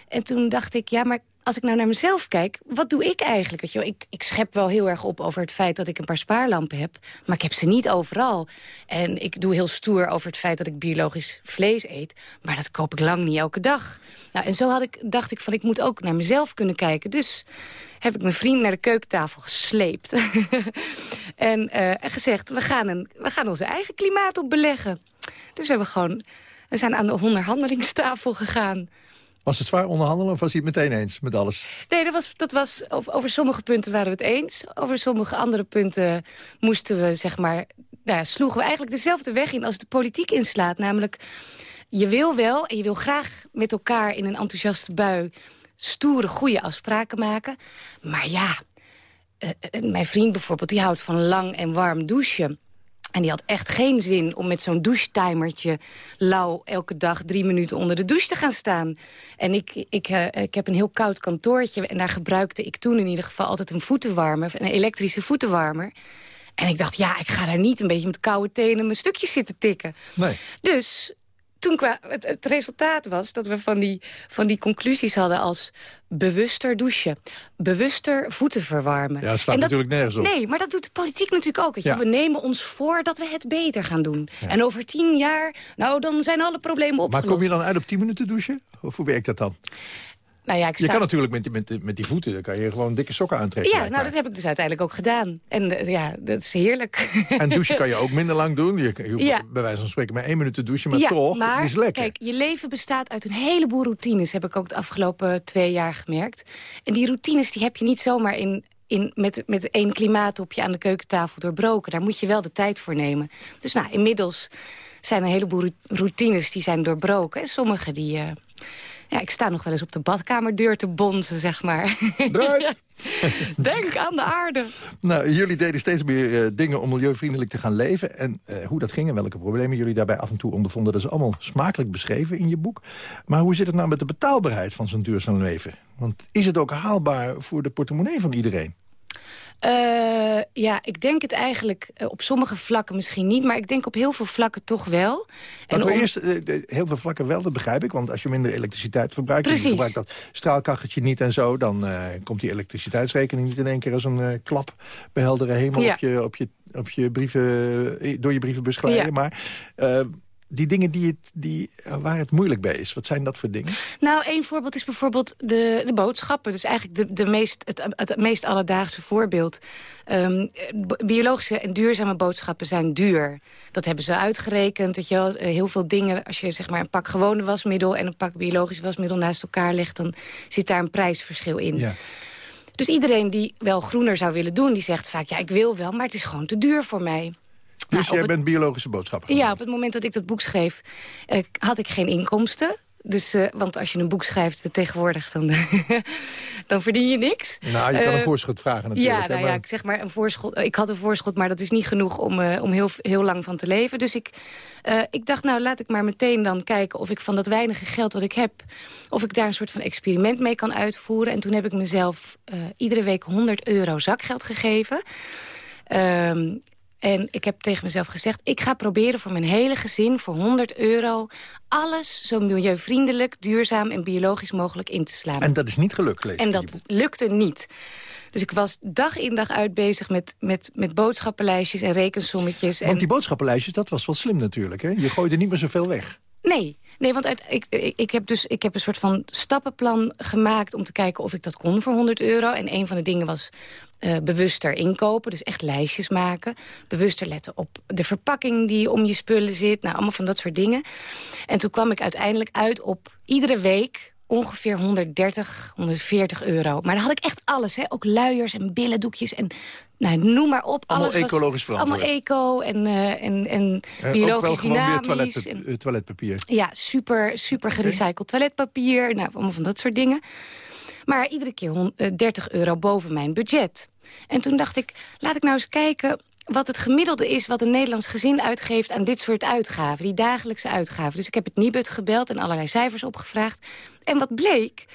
[SPEAKER 19] En toen dacht ik, ja, maar als ik nou naar mezelf kijk, wat doe ik eigenlijk? Weet je ik, ik schep wel heel erg op over het feit dat ik een paar spaarlampen heb. Maar ik heb ze niet overal. En ik doe heel stoer over het feit dat ik biologisch vlees eet. Maar dat koop ik lang niet elke dag. Nou, en zo had ik, dacht ik van, ik moet ook naar mezelf kunnen kijken. Dus heb ik mijn vriend naar de keukentafel gesleept. en eh, gezegd, we gaan, een, we gaan onze eigen klimaat op beleggen. Dus we hebben gewoon We zijn aan de onderhandelingstafel gegaan.
[SPEAKER 11] Was het zwaar onderhandelen of was hij het meteen eens met alles?
[SPEAKER 19] Nee, dat was, dat was, over, sommige punten waren we het eens. Over sommige andere punten moesten we, zeg maar... Nou ja, sloegen we eigenlijk dezelfde weg in als de politiek inslaat. Namelijk, je wil wel en je wil graag met elkaar in een enthousiaste bui... stoere, goede afspraken maken. Maar ja, eh, eh, mijn vriend bijvoorbeeld, die houdt van lang en warm douchen. En die had echt geen zin om met zo'n douchetimertje lauw elke dag drie minuten onder de douche te gaan staan. En ik, ik, eh, ik heb een heel koud kantoortje en daar gebruikte ik toen in ieder geval altijd een voetenwarmer, een elektrische voetenwarmer. En ik dacht, ja, ik ga daar niet een beetje met koude tenen mijn stukjes zitten tikken.
[SPEAKER 11] Nee.
[SPEAKER 19] Dus toen kwa, het, het resultaat was dat we van die, van die conclusies hadden als bewuster douchen, bewuster voeten verwarmen.
[SPEAKER 11] Ja, dat staat natuurlijk nergens op.
[SPEAKER 19] Nee, maar dat doet de politiek natuurlijk ook. Weet je.
[SPEAKER 11] Ja.
[SPEAKER 19] We nemen ons voor dat we het beter gaan doen. En over tien jaar, nou, dan zijn alle problemen
[SPEAKER 11] Maar
[SPEAKER 19] opgelost.
[SPEAKER 11] kom je dan uit op 10 minuten douchen? Of hoe werkt dat dan?
[SPEAKER 19] Nou ja, ik
[SPEAKER 11] Je kan natuurlijk met, die- met, met die voeten, dan kan je gewoon dikke sokken aantrekken.
[SPEAKER 19] Ja, nou, dat heb ik dus uiteindelijk ook gedaan. En eh, ja, dat is heerlijk.
[SPEAKER 11] En douchen kan je ook minder lang doen. Je, je hoeft
[SPEAKER 19] Ja.
[SPEAKER 11] bij wijze van spreken maar één minuut te douchen, maar
[SPEAKER 19] ja,
[SPEAKER 11] toch,
[SPEAKER 19] maar
[SPEAKER 11] is lekker.
[SPEAKER 19] kijk, je leven bestaat uit een heleboel routines. Heb ik ook de afgelopen twee jaar gemerkt. En die routines die heb je niet zomaar in, in, met, met één klimaattopje aan de keukentafel doorbroken. Daar moet je wel de tijd voor nemen. Dus nou, inmiddels zijn een heleboel routines die zijn doorbroken. En sommige die... eh, ja, ik sta nog wel eens op de badkamerdeur te bonzen, zeg maar. Denk aan de aarde.
[SPEAKER 11] Nou, jullie deden steeds meer eh, dingen om milieuvriendelijk te gaan leven. En eh, hoe dat ging en welke problemen jullie daarbij af en toe ondervonden... dat is allemaal smakelijk beschreven in je boek. Maar hoe zit het nou met de betaalbaarheid van zo'n duurzaam leven? Want is het ook haalbaar voor de portemonnee van iedereen?
[SPEAKER 19] Eh, ja, ik denk het eigenlijk eh, op sommige vlakken misschien niet... maar ik denk op heel veel vlakken toch wel.
[SPEAKER 11] Laten we
[SPEAKER 19] om-
[SPEAKER 11] eerst eh, heel veel vlakken wel, dat begrijp ik. Want als je minder elektriciteit verbruikt... en je
[SPEAKER 19] Precies.
[SPEAKER 11] gebruikt dat straalkacheltje niet en zo... dan komt die elektriciteitsrekening niet in één keer als een klap... bij heldere hemel
[SPEAKER 19] Ja.
[SPEAKER 11] op, je, op, je, op je brieven, door je brievenbus glijden.
[SPEAKER 19] Ja.
[SPEAKER 11] Maar die dingen die het, die, eh, waar het moeilijk bij is, wat zijn dat voor dingen?
[SPEAKER 19] Nou, één voorbeeld is bijvoorbeeld de, de boodschappen. Dus eigenlijk de, de meest, het, het meest alledaagse voorbeeld. Ehm, biologische en duurzame boodschappen zijn duur. Dat hebben ze uitgerekend. Dat je eh, heel veel dingen, als je zeg maar een pak gewone wasmiddel... en een pak biologisch wasmiddel naast elkaar legt... dan zit daar een prijsverschil in.
[SPEAKER 11] Ja.
[SPEAKER 19] Dus iedereen die wel groener zou willen doen, die zegt vaak... ja, ik wil wel, maar het is gewoon te duur voor mij.
[SPEAKER 11] Dus
[SPEAKER 19] Nou, op
[SPEAKER 11] jij
[SPEAKER 19] het-
[SPEAKER 11] bent biologische boodschapper.
[SPEAKER 19] Ja, op het moment dat ik dat boek schreef, eh, had ik geen inkomsten. Dus, eh, want als je een boek schrijft eh, tegenwoordig, dan, dan verdien je niks.
[SPEAKER 11] Nou, je kan een voorschot vragen natuurlijk.
[SPEAKER 19] Ja, nou
[SPEAKER 11] maar-
[SPEAKER 19] ja, ik zeg maar een voorschot. Ik had een voorschot, maar dat is niet genoeg om, om heel, heel lang van te leven. Dus ik, ik dacht, nou laat ik maar meteen dan kijken of ik van dat weinige geld wat ik heb, of ik daar een soort van experiment mee kan uitvoeren. En toen heb ik mezelf iedere week 100 euro zakgeld gegeven. Ehm, en ik heb tegen mezelf gezegd... ik ga proberen voor mijn hele gezin voor 100 euro... alles zo milieuvriendelijk, duurzaam en biologisch mogelijk in te slaan.
[SPEAKER 11] En dat is niet gelukt, lees
[SPEAKER 19] En dat lukte niet. Dus ik was dag in dag uit bezig met, met, met boodschappenlijstjes en rekensommetjes.
[SPEAKER 11] Want
[SPEAKER 19] en...
[SPEAKER 11] die boodschappenlijstjes, dat was wel slim natuurlijk. Hè? Je gooide niet meer zoveel weg.
[SPEAKER 19] Nee, nee want uit, ik, ik heb dus ik heb een soort van stappenplan gemaakt... om te kijken of ik dat kon voor 100 euro. En een van de dingen was eh, bewuster inkopen. Dus echt lijstjes maken. Bewuster letten op de verpakking die om je spullen zit. Nou, allemaal van dat soort dingen. En toen kwam ik uiteindelijk uit op iedere week ongeveer 130, 140 euro. Maar dan had ik echt alles, hè? ook luiers en billendoekjes en nou, noem maar op.
[SPEAKER 11] Allemaal
[SPEAKER 19] alles
[SPEAKER 11] ecologisch verantwoord.
[SPEAKER 19] Allemaal eco en, eh, en, en biologisch
[SPEAKER 11] ook wel gewoon weer
[SPEAKER 19] dynamisch. en-
[SPEAKER 11] eh, toiletpapier.
[SPEAKER 19] ja, super, super gerecycled toiletpapier. Nou, allemaal van dat soort dingen. Maar iedere keer hon- eh, 30 euro boven mijn budget. En toen dacht ik, laat ik nou eens kijken wat het gemiddelde is... wat een Nederlands gezin uitgeeft aan dit soort uitgaven. Die dagelijkse uitgaven. Dus ik heb het Nibud gebeld en allerlei cijfers opgevraagd. En wat bleek,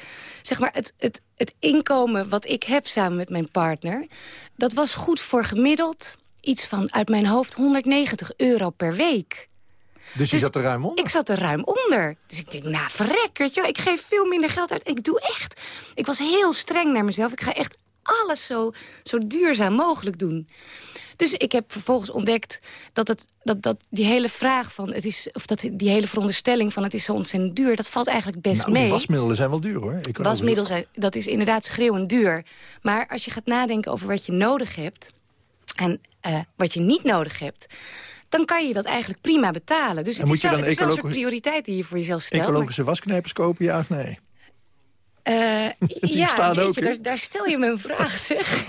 [SPEAKER 19] zeg maar, het, het, het inkomen wat ik heb samen met mijn partner... dat was goed voor gemiddeld iets van uit mijn hoofd 190 euro per week.
[SPEAKER 11] Dus je zat er ruim onder?
[SPEAKER 19] Ik zat er ruim onder. Dus ik denk, nou verrek, weet je wel, ik geef veel minder geld uit. Ik doe echt, ik was heel streng naar mezelf. Ik ga echt alles zo, zo duurzaam mogelijk doen. Dus ik heb vervolgens ontdekt dat, het, dat, dat die hele vraag van het is, of dat die hele veronderstelling van het is zo ontzettend duur, dat valt eigenlijk best
[SPEAKER 11] Nou,
[SPEAKER 19] mee.
[SPEAKER 11] wasmiddelen zijn wel duur hoor. Ik
[SPEAKER 19] Wasmiddel zijn, dat is inderdaad schreeuwend duur. Maar als je gaat nadenken over wat je nodig hebt... en eh, wat je niet nodig hebt... dan kan je dat eigenlijk prima betalen. Dus het is wel,
[SPEAKER 11] dan
[SPEAKER 19] het is wel een soort prioriteit die je voor jezelf stelt. maar-
[SPEAKER 11] Ecologische wasknijpers kopen, ja of nee? Die
[SPEAKER 19] ja, jeetje, daar, daar stel je me een vraag, zeg.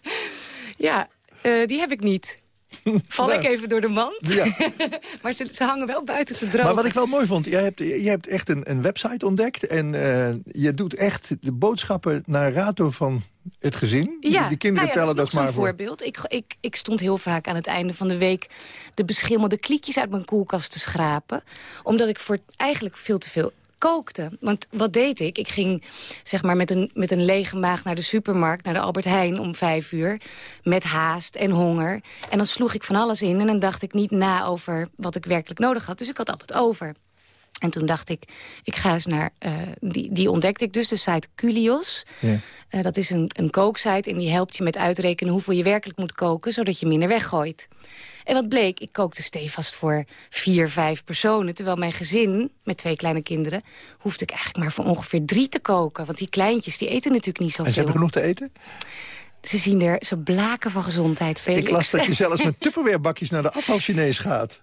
[SPEAKER 19] ja, eh, die heb ik niet. Val ik
[SPEAKER 11] Nou.
[SPEAKER 19] even door de mand?
[SPEAKER 11] Ja.
[SPEAKER 19] maar ze, ze hangen wel buiten te drogen.
[SPEAKER 11] Maar wat ik wel mooi vond, jij hebt, jij hebt echt een, een website ontdekt... en eh, je doet echt de boodschappen naar rato van het gezin. Die-
[SPEAKER 19] Ja,
[SPEAKER 11] kinderen
[SPEAKER 19] nou ja,
[SPEAKER 11] tellen
[SPEAKER 19] dat
[SPEAKER 11] dat
[SPEAKER 19] is
[SPEAKER 11] maar voor.
[SPEAKER 19] voorbeeld. Ik, ik, ik stond heel vaak aan het einde van de week... de beschimmelde kliekjes uit mijn koelkast te schrapen. Omdat ik voor eigenlijk veel te veel kookte. Want wat deed ik? Ik ging zeg maar met een, met een lege maag naar de supermarkt... naar de Albert Heijn om vijf uur. Met haast en honger. En dan sloeg ik van alles in. En dan dacht ik niet na over wat ik werkelijk nodig had. Dus ik had altijd over. En toen dacht ik, ik ga eens naar... eh, die, die ontdekte ik dus, de site Culios.
[SPEAKER 11] Ja.
[SPEAKER 19] Eh, dat is een, een kooksite en die helpt je met uitrekenen... hoeveel je werkelijk moet koken, zodat je minder weggooit. En wat bleek, ik kookte stevast voor vier, vijf personen... terwijl mijn gezin, met twee kleine kinderen... hoefde ik eigenlijk maar voor ongeveer drie te koken. Want die kleintjes, die eten natuurlijk niet
[SPEAKER 11] En
[SPEAKER 19] zoveel.
[SPEAKER 11] ze hebben genoeg te eten?
[SPEAKER 19] Ze zien er, ze blaken van gezondheid, Felix.
[SPEAKER 11] Ik las dat je zelfs met Tupperware-bakjes naar de afval Chinees gaat.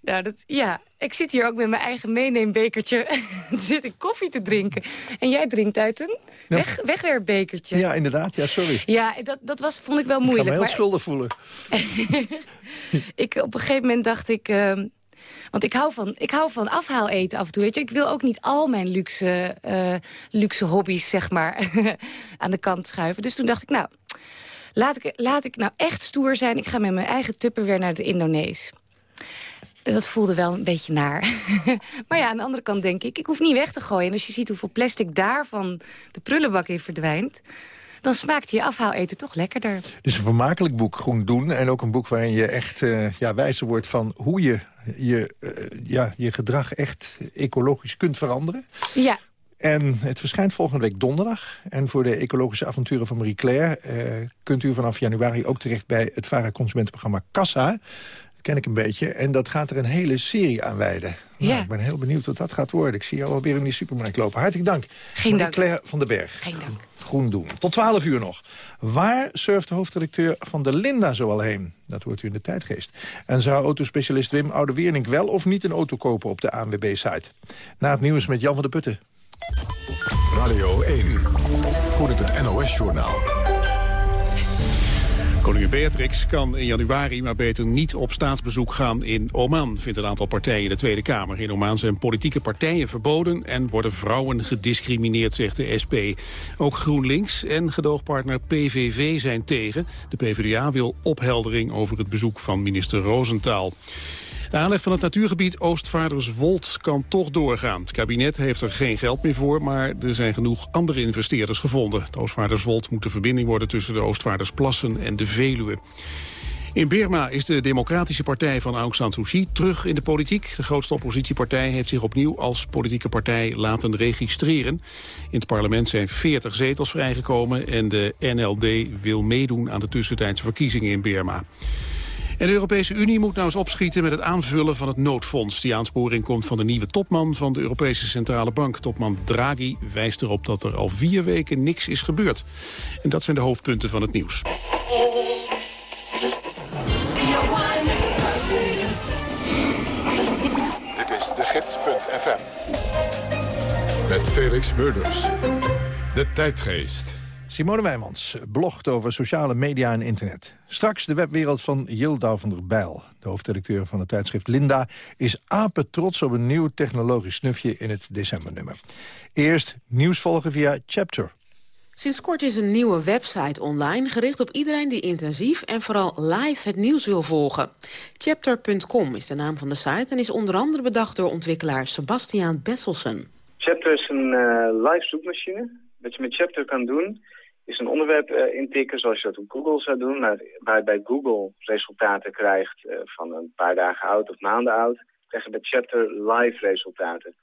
[SPEAKER 19] Nou, dat, ja, ik zit hier ook met mijn eigen meeneembekertje. Zit ik koffie te drinken. En jij drinkt uit een
[SPEAKER 11] Ja.
[SPEAKER 19] weg, wegwerpbekertje.
[SPEAKER 11] Ja, inderdaad. Ja, sorry.
[SPEAKER 19] Ja, dat, dat was, vond ik wel
[SPEAKER 11] Ik ga me
[SPEAKER 19] moeilijk.
[SPEAKER 11] heel schuldig voelen.
[SPEAKER 19] ik, op een gegeven moment dacht ik... ehm, want ik hou, van, ik hou van afhaal eten af en toe. Weet je? Ik wil ook niet al mijn luxe, eh, luxe hobby's zeg maar, aan de kant schuiven. Dus toen dacht ik, nou, laat ik, laat ik nou echt stoer zijn. Ik ga met mijn eigen Tupperware naar de Indonees. Dat voelde wel een beetje naar. maar ja, aan de andere kant denk ik, ik hoef niet weg te gooien. En als je ziet hoeveel plastic daarvan de prullenbak in verdwijnt... dan smaakt je afhaaleten toch lekkerder.
[SPEAKER 11] Dus een vermakelijk boek, Groen Doen. En ook een boek waarin je echt eh, ja, wijzer wordt van hoe je je, eh, ja, je gedrag echt ecologisch kunt veranderen.
[SPEAKER 19] Ja,
[SPEAKER 11] En het verschijnt volgende week donderdag. En voor de ecologische avonturen van Marie Claire... eh, kunt u vanaf januari ook terecht bij het VARA consumentenprogramma Kassa. Ken ik een beetje. En dat gaat er een hele serie aan wijden. Nou,
[SPEAKER 19] Ja.
[SPEAKER 11] ik ben heel benieuwd wat dat gaat worden. Ik zie jou alweer in die supermarkt lopen. Hartelijk dank.
[SPEAKER 19] Geen dank.
[SPEAKER 11] Claire van den Berg.
[SPEAKER 19] Geen dank.
[SPEAKER 11] Groen doen. Tot 12 uur nog. Waar surft de hoofdredacteur van de Linda zoal heen? Dat hoort u in de tijdgeest. En zou autospecialist Wim Oude-Wernink wel of niet een auto kopen op de ANWB-site? Na het nieuws met Jan van der Putten.
[SPEAKER 1] Radio 1. Voor het NOS-journaal.
[SPEAKER 2] Koningin Beatrix kan in januari maar beter niet op staatsbezoek gaan in Oman, vindt een aantal partijen in de Tweede Kamer. In Oman zijn politieke partijen verboden en worden vrouwen gediscrimineerd, zegt de SP. Ook GroenLinks en gedoogpartner PVV zijn tegen. De PvdA wil opheldering over het bezoek van minister Roosentaal. De aanleg van het natuurgebied Oostvaarderswold kan toch doorgaan. Het kabinet heeft er geen geld meer voor, maar er zijn genoeg andere investeerders gevonden. Het Oostvaarderswold moet de verbinding worden tussen de Oostvaardersplassen en de Veluwe. In Birma is de Democratische Partij van Aung San Suu Kyi terug in de politiek. De grootste oppositiepartij heeft zich opnieuw als politieke partij laten registreren. In het parlement zijn 40 zetels vrijgekomen en de NLD wil meedoen aan de tussentijdse verkiezingen in Birma. En de Europese Unie moet nou eens opschieten met het aanvullen van het noodfonds. Die aansporing komt van de nieuwe topman van de Europese Centrale Bank. Topman Draghi wijst erop dat er al vier weken niks is gebeurd. En dat zijn de hoofdpunten van het nieuws.
[SPEAKER 1] Dit is de gids.fm. Met Felix Murders. De tijdgeest.
[SPEAKER 11] Simone Wijmans blogt over sociale media en internet. Straks de webwereld van Yilda van der Bijl. De hoofdredacteur van het tijdschrift Linda is apen trots op een nieuw technologisch snufje in het decembernummer. Eerst nieuws volgen via Chapter.
[SPEAKER 20] Sinds kort is een nieuwe website online gericht op iedereen die intensief en vooral live het nieuws wil volgen. Chapter.com is de naam van de site en is onder andere bedacht door ontwikkelaar Sebastiaan Besselsen.
[SPEAKER 21] Chapter is een eh, live zoekmachine. Wat je met Chapter kan doen, is een onderwerp eh, intikken zoals je dat op Google zou doen. Maar waar je bij Google resultaten krijgt eh, van een paar dagen oud of maanden oud, krijg je bij Chapter live resultaten.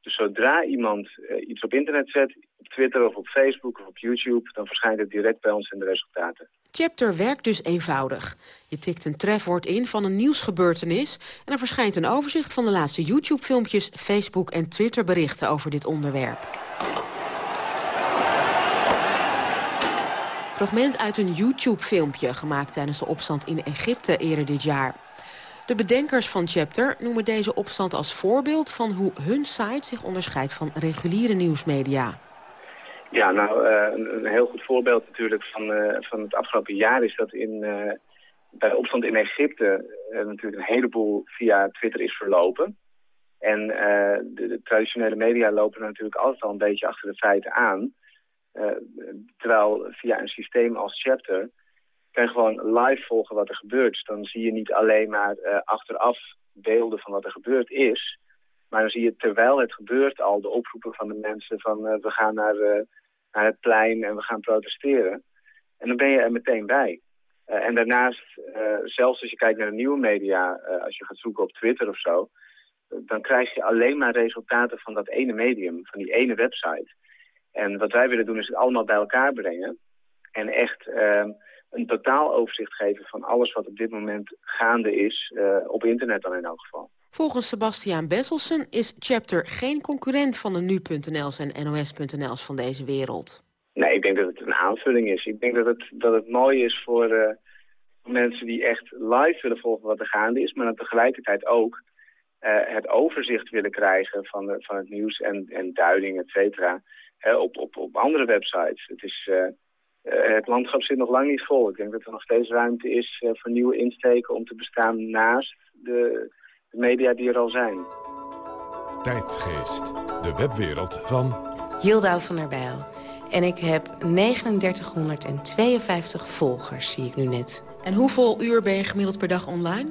[SPEAKER 21] Dus zodra iemand eh, iets op internet zet, op Twitter of op Facebook of op YouTube, dan verschijnt het direct bij ons in de resultaten.
[SPEAKER 20] Chapter werkt dus eenvoudig. Je tikt een trefwoord in van een nieuwsgebeurtenis... en er verschijnt een overzicht van de laatste YouTube-filmpjes... Facebook- en Twitter-berichten over dit onderwerp. Fragment uit een YouTube-filmpje gemaakt tijdens de opstand in Egypte eerder dit jaar. De bedenkers van Chapter noemen deze opstand als voorbeeld... van hoe hun site zich onderscheidt van reguliere nieuwsmedia.
[SPEAKER 21] Ja, nou, uh, een, heel goed voorbeeld natuurlijk van, uh, van het afgelopen jaar is dat in, uh, bij de opstand in Egypte natuurlijk een heleboel via Twitter is verlopen. En de, traditionele media lopen natuurlijk altijd al een beetje achter de feiten aan. Terwijl via een systeem als Chapter kan je gewoon live volgen wat er gebeurt. Dus dan zie je niet alleen maar achteraf beelden van wat er gebeurd is... Maar dan zie je terwijl het gebeurt al de oproepen van de mensen van we gaan naar, naar het plein en we gaan protesteren. En dan ben je er meteen bij. En daarnaast, zelfs als je kijkt naar de nieuwe media, als je gaat zoeken op Twitter of zo, dan krijg je alleen maar resultaten van dat ene medium, van die ene website. En wat wij willen doen is het allemaal bij elkaar brengen. En echt een totaal overzicht geven van alles wat op dit moment gaande is, op internet dan in elk geval.
[SPEAKER 20] Volgens Sebastiaan Besselsen is Chapter geen concurrent van de Nu.nl's en NOS.nl's van deze wereld.
[SPEAKER 21] Nee, ik denk dat het een aanvulling is. Ik denk dat het, dat het mooi is voor uh, mensen die echt live willen volgen wat er gaande is... maar dan tegelijkertijd ook uh, het overzicht willen krijgen van, de, van het nieuws en, en duiding, et cetera... Uh, op, op, op andere websites. Het, is, het landschap zit nog lang niet vol. Ik denk dat er nog steeds ruimte is voor nieuwe insteken om te bestaan naast de de media die er al zijn.
[SPEAKER 1] Tijdgeest, de webwereld van...
[SPEAKER 22] Jildau van der Bijl. En ik heb 3952 volgers, zie ik nu net.
[SPEAKER 20] En hoeveel uur ben je gemiddeld per dag online?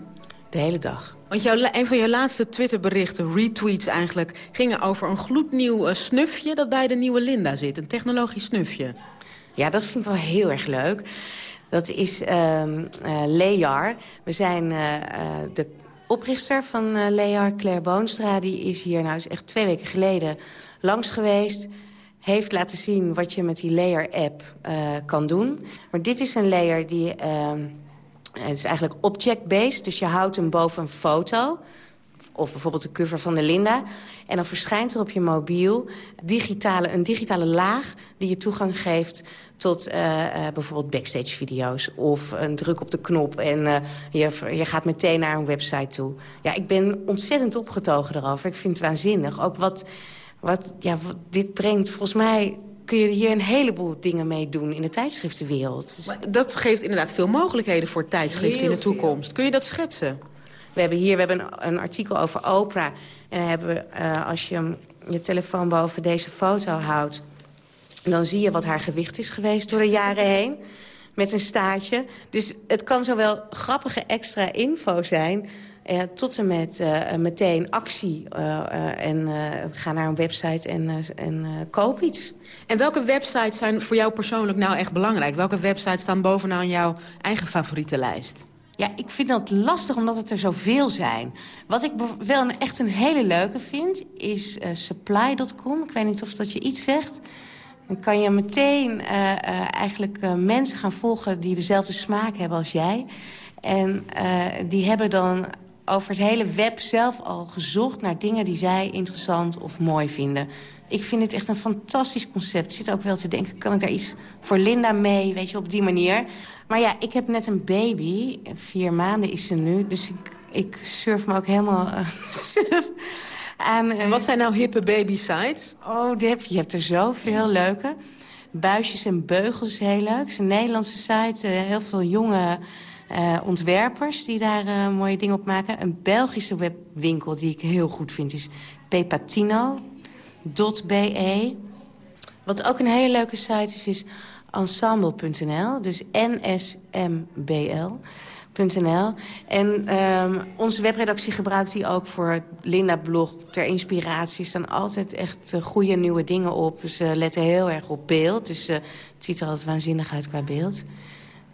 [SPEAKER 22] De hele dag.
[SPEAKER 20] Want jouw, een van je laatste Twitterberichten, retweets eigenlijk... gingen over een gloednieuw uh, snufje dat bij de nieuwe Linda zit. Een technologisch snufje.
[SPEAKER 22] Ja, dat vind ik wel heel erg leuk. Dat is uh. We zijn uh, de oprichter van Lear, Claire Boonstra... die is hier nou is echt twee weken geleden langs geweest... heeft laten zien wat je met die Layer-app kan doen. Maar dit is een layer die... Uh, het is eigenlijk object-based, dus je houdt hem boven een foto of bijvoorbeeld de cover van de Linda. En dan verschijnt er op je mobiel digitale, een digitale laag... die je toegang geeft tot uh, uh, bijvoorbeeld backstage-video's... of een druk op de knop en je, je gaat meteen naar een website toe. Ja, ik ben ontzettend opgetogen erover. Ik vind het waanzinnig. Ook wat, wat, ja, wat dit brengt, volgens mij kun je hier een heleboel dingen mee doen in de tijdschriftenwereld.
[SPEAKER 20] Maar dat geeft inderdaad veel mogelijkheden voor tijdschriften in de toekomst. Kun je dat schetsen?
[SPEAKER 22] We hebben hier we hebben een, een artikel over Oprah. En dan hebben we, uh, als je je telefoon boven deze foto houdt... dan zie je wat haar gewicht is geweest door de jaren heen. Met een staartje. Dus het kan zowel grappige extra info zijn... Uh, tot en met uh, meteen actie. Uh, en ga naar een website en, en koop iets.
[SPEAKER 20] En welke websites zijn voor jou persoonlijk nou echt belangrijk? Welke websites staan bovenaan jouw eigen favoriete lijst?
[SPEAKER 22] Ja, ik vind dat lastig omdat het er zoveel zijn. Wat ik wel een, echt een hele leuke vind, is uh, supply.com. Ik weet niet of dat je iets zegt. Dan kan je meteen uh, uh, eigenlijk mensen gaan volgen die dezelfde smaak hebben als jij. En die hebben dan over het hele web zelf al gezocht naar dingen die zij interessant of mooi vinden. Ik vind het echt een fantastisch concept. Ik zit ook wel te denken, kan ik daar iets voor Linda mee? Weet je, op die manier. Maar ja, ik heb net een baby. Vier maanden is ze nu. Dus ik, ik surf me ook helemaal uh, surf
[SPEAKER 20] aan... Uh, en wat zijn nou hippe baby sites?
[SPEAKER 22] Oh, je hebt, je hebt er zoveel leuke. Buisjes en beugels is heel leuk. Het is een Nederlandse site. Uh, heel veel jonge uh, ontwerpers die daar uh, mooie dingen op maken. Een Belgische webwinkel die ik heel goed vind is pepatino.be. Wat ook een hele leuke site is, is ensemble.nl. Dus nsmbl.nl. En um, onze webredactie gebruikt die ook voor het Linda-blog. Ter inspiratie staan altijd echt uh, goede nieuwe dingen op. Ze letten heel erg op beeld. Dus het ziet er altijd waanzinnig uit qua beeld.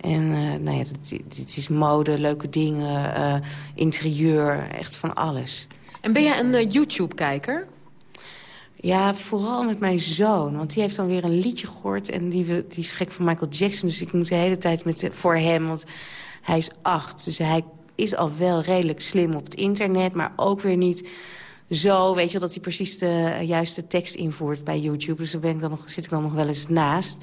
[SPEAKER 22] En uh, nou ja, dit, is mode, leuke dingen, uh, interieur, echt van alles.
[SPEAKER 20] En ben jij een uh, YouTube-kijker?
[SPEAKER 22] Ja, vooral met mijn zoon. Want die heeft dan weer een liedje gehoord. En die, die is gek van Michael Jackson. Dus ik moet de hele tijd met, voor hem. Want hij is acht. Dus hij is al wel redelijk slim op het internet. Maar ook weer niet zo, weet je dat hij precies de juiste tekst invoert bij YouTube. Dus daar ben ik dan nog, zit ik dan nog wel eens naast.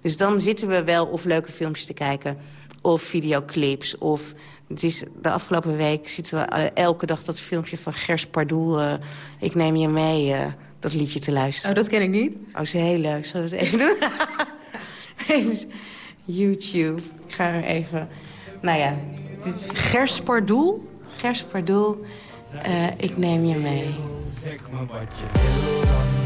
[SPEAKER 22] Dus dan zitten we wel of leuke filmpjes te kijken of videoclips. Of het is, de afgelopen week zitten we elke dag dat filmpje van Gers Pardoel... Uh, ik neem je mee, uh, dat liedje te luisteren.
[SPEAKER 20] Oh, dat ken ik niet.
[SPEAKER 22] Oh, is heel leuk. Zal we het even doen? YouTube. Ik ga er even... Nou ja, dit is...
[SPEAKER 20] Gers Pardoel?
[SPEAKER 22] Gers Pardoel. Uh, ik neem je mee.
[SPEAKER 23] Zeg maar wat je wil,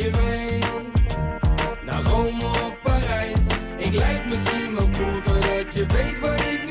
[SPEAKER 23] misschien wel cool Doordat je weet wat ik nu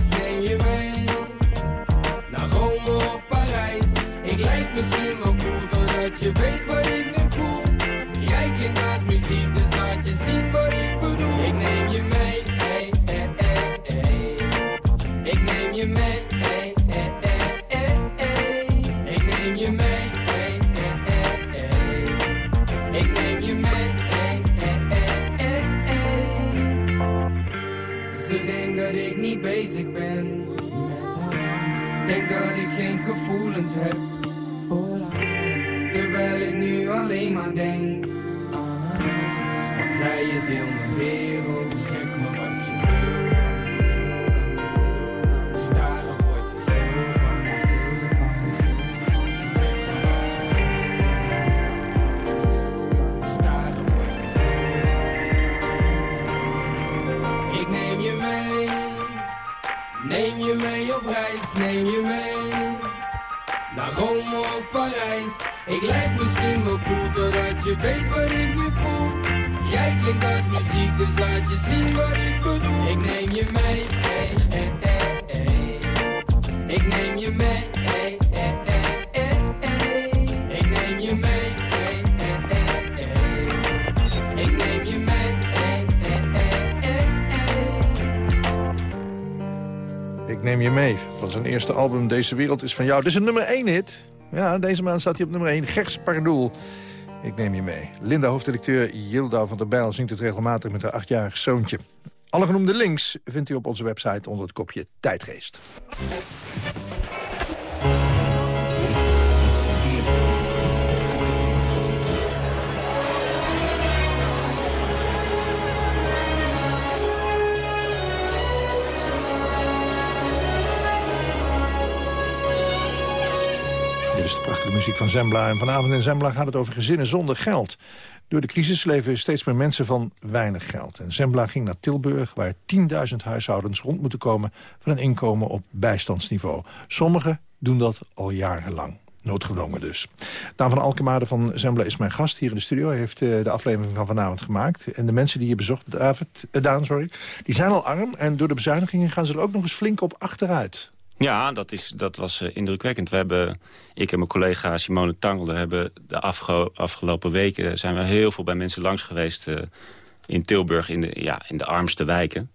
[SPEAKER 24] misschien wel cool Doordat je weet wat ik nu voel Jij klinkt als muziek Dus laat je zien wat ik bedoel Ik neem je mee hey, hey, hey, hey. Ik neem je mee hey, hey, hey, hey. Ik neem je mee. Ik neem je mee hey, hey, hey, hey. Ze denkt dat ik niet bezig ben Denk dat ik geen gevoelens heb Terwijl ik nu alleen maar denk Want zij is heel mijn wereld Zeg maar wat je dan, wil. Dan Staren word ik stil van, stil van, stil Zeg maar wat je dan, wil. Dan Staren word ik stil Ik neem je mee. Neem je mee op reis, neem je mee Parijs Ik lijk misschien wel cool Doordat je weet wat ik nu voel Jij klinkt als muziek Dus laat je zien wat ik bedoel Ik neem je mee hey, hey, hey. Ik neem je mee hey. Ik neem je mee hey. Ik neem je mee hey.
[SPEAKER 11] Ik neem je mee. Van zijn eerste album Deze Wereld is van jou. Dit is een nummer 1 hit. Ja, deze maand staat hij op nummer 1. Gers Pardoel. Ik neem je mee. Linda, hoofddirecteur Yilda van der Bijl... zingt het regelmatig met haar achtjarig zoontje. Alle genoemde links vindt u op onze website onder het kopje Tijdgeest. Dit is de prachtige muziek van Zembla. En vanavond in Zembla gaat het over gezinnen zonder geld. Door de crisis leven steeds meer mensen van weinig geld. En Zembla ging naar Tilburg, waar 10.000 huishoudens rond moeten komen... van een inkomen op bijstandsniveau. Sommigen doen dat al jarenlang. Noodgedwongen dus. Daan van Alkemade van Zembla is mijn gast hier in de studio. Hij heeft eh, de aflevering van vanavond gemaakt. En de mensen die je bezocht, David, eh, Daan, sorry, die zijn al arm. En door de bezuinigingen gaan ze er ook nog eens flink op achteruit.
[SPEAKER 25] Ja, dat, is, dat was uh, indrukwekkend. We hebben, ik en mijn collega Simone Tangelde hebben de afge afgelopen weken... zijn we heel veel bij mensen langs geweest uh, in Tilburg, in de, ja, in de armste wijken.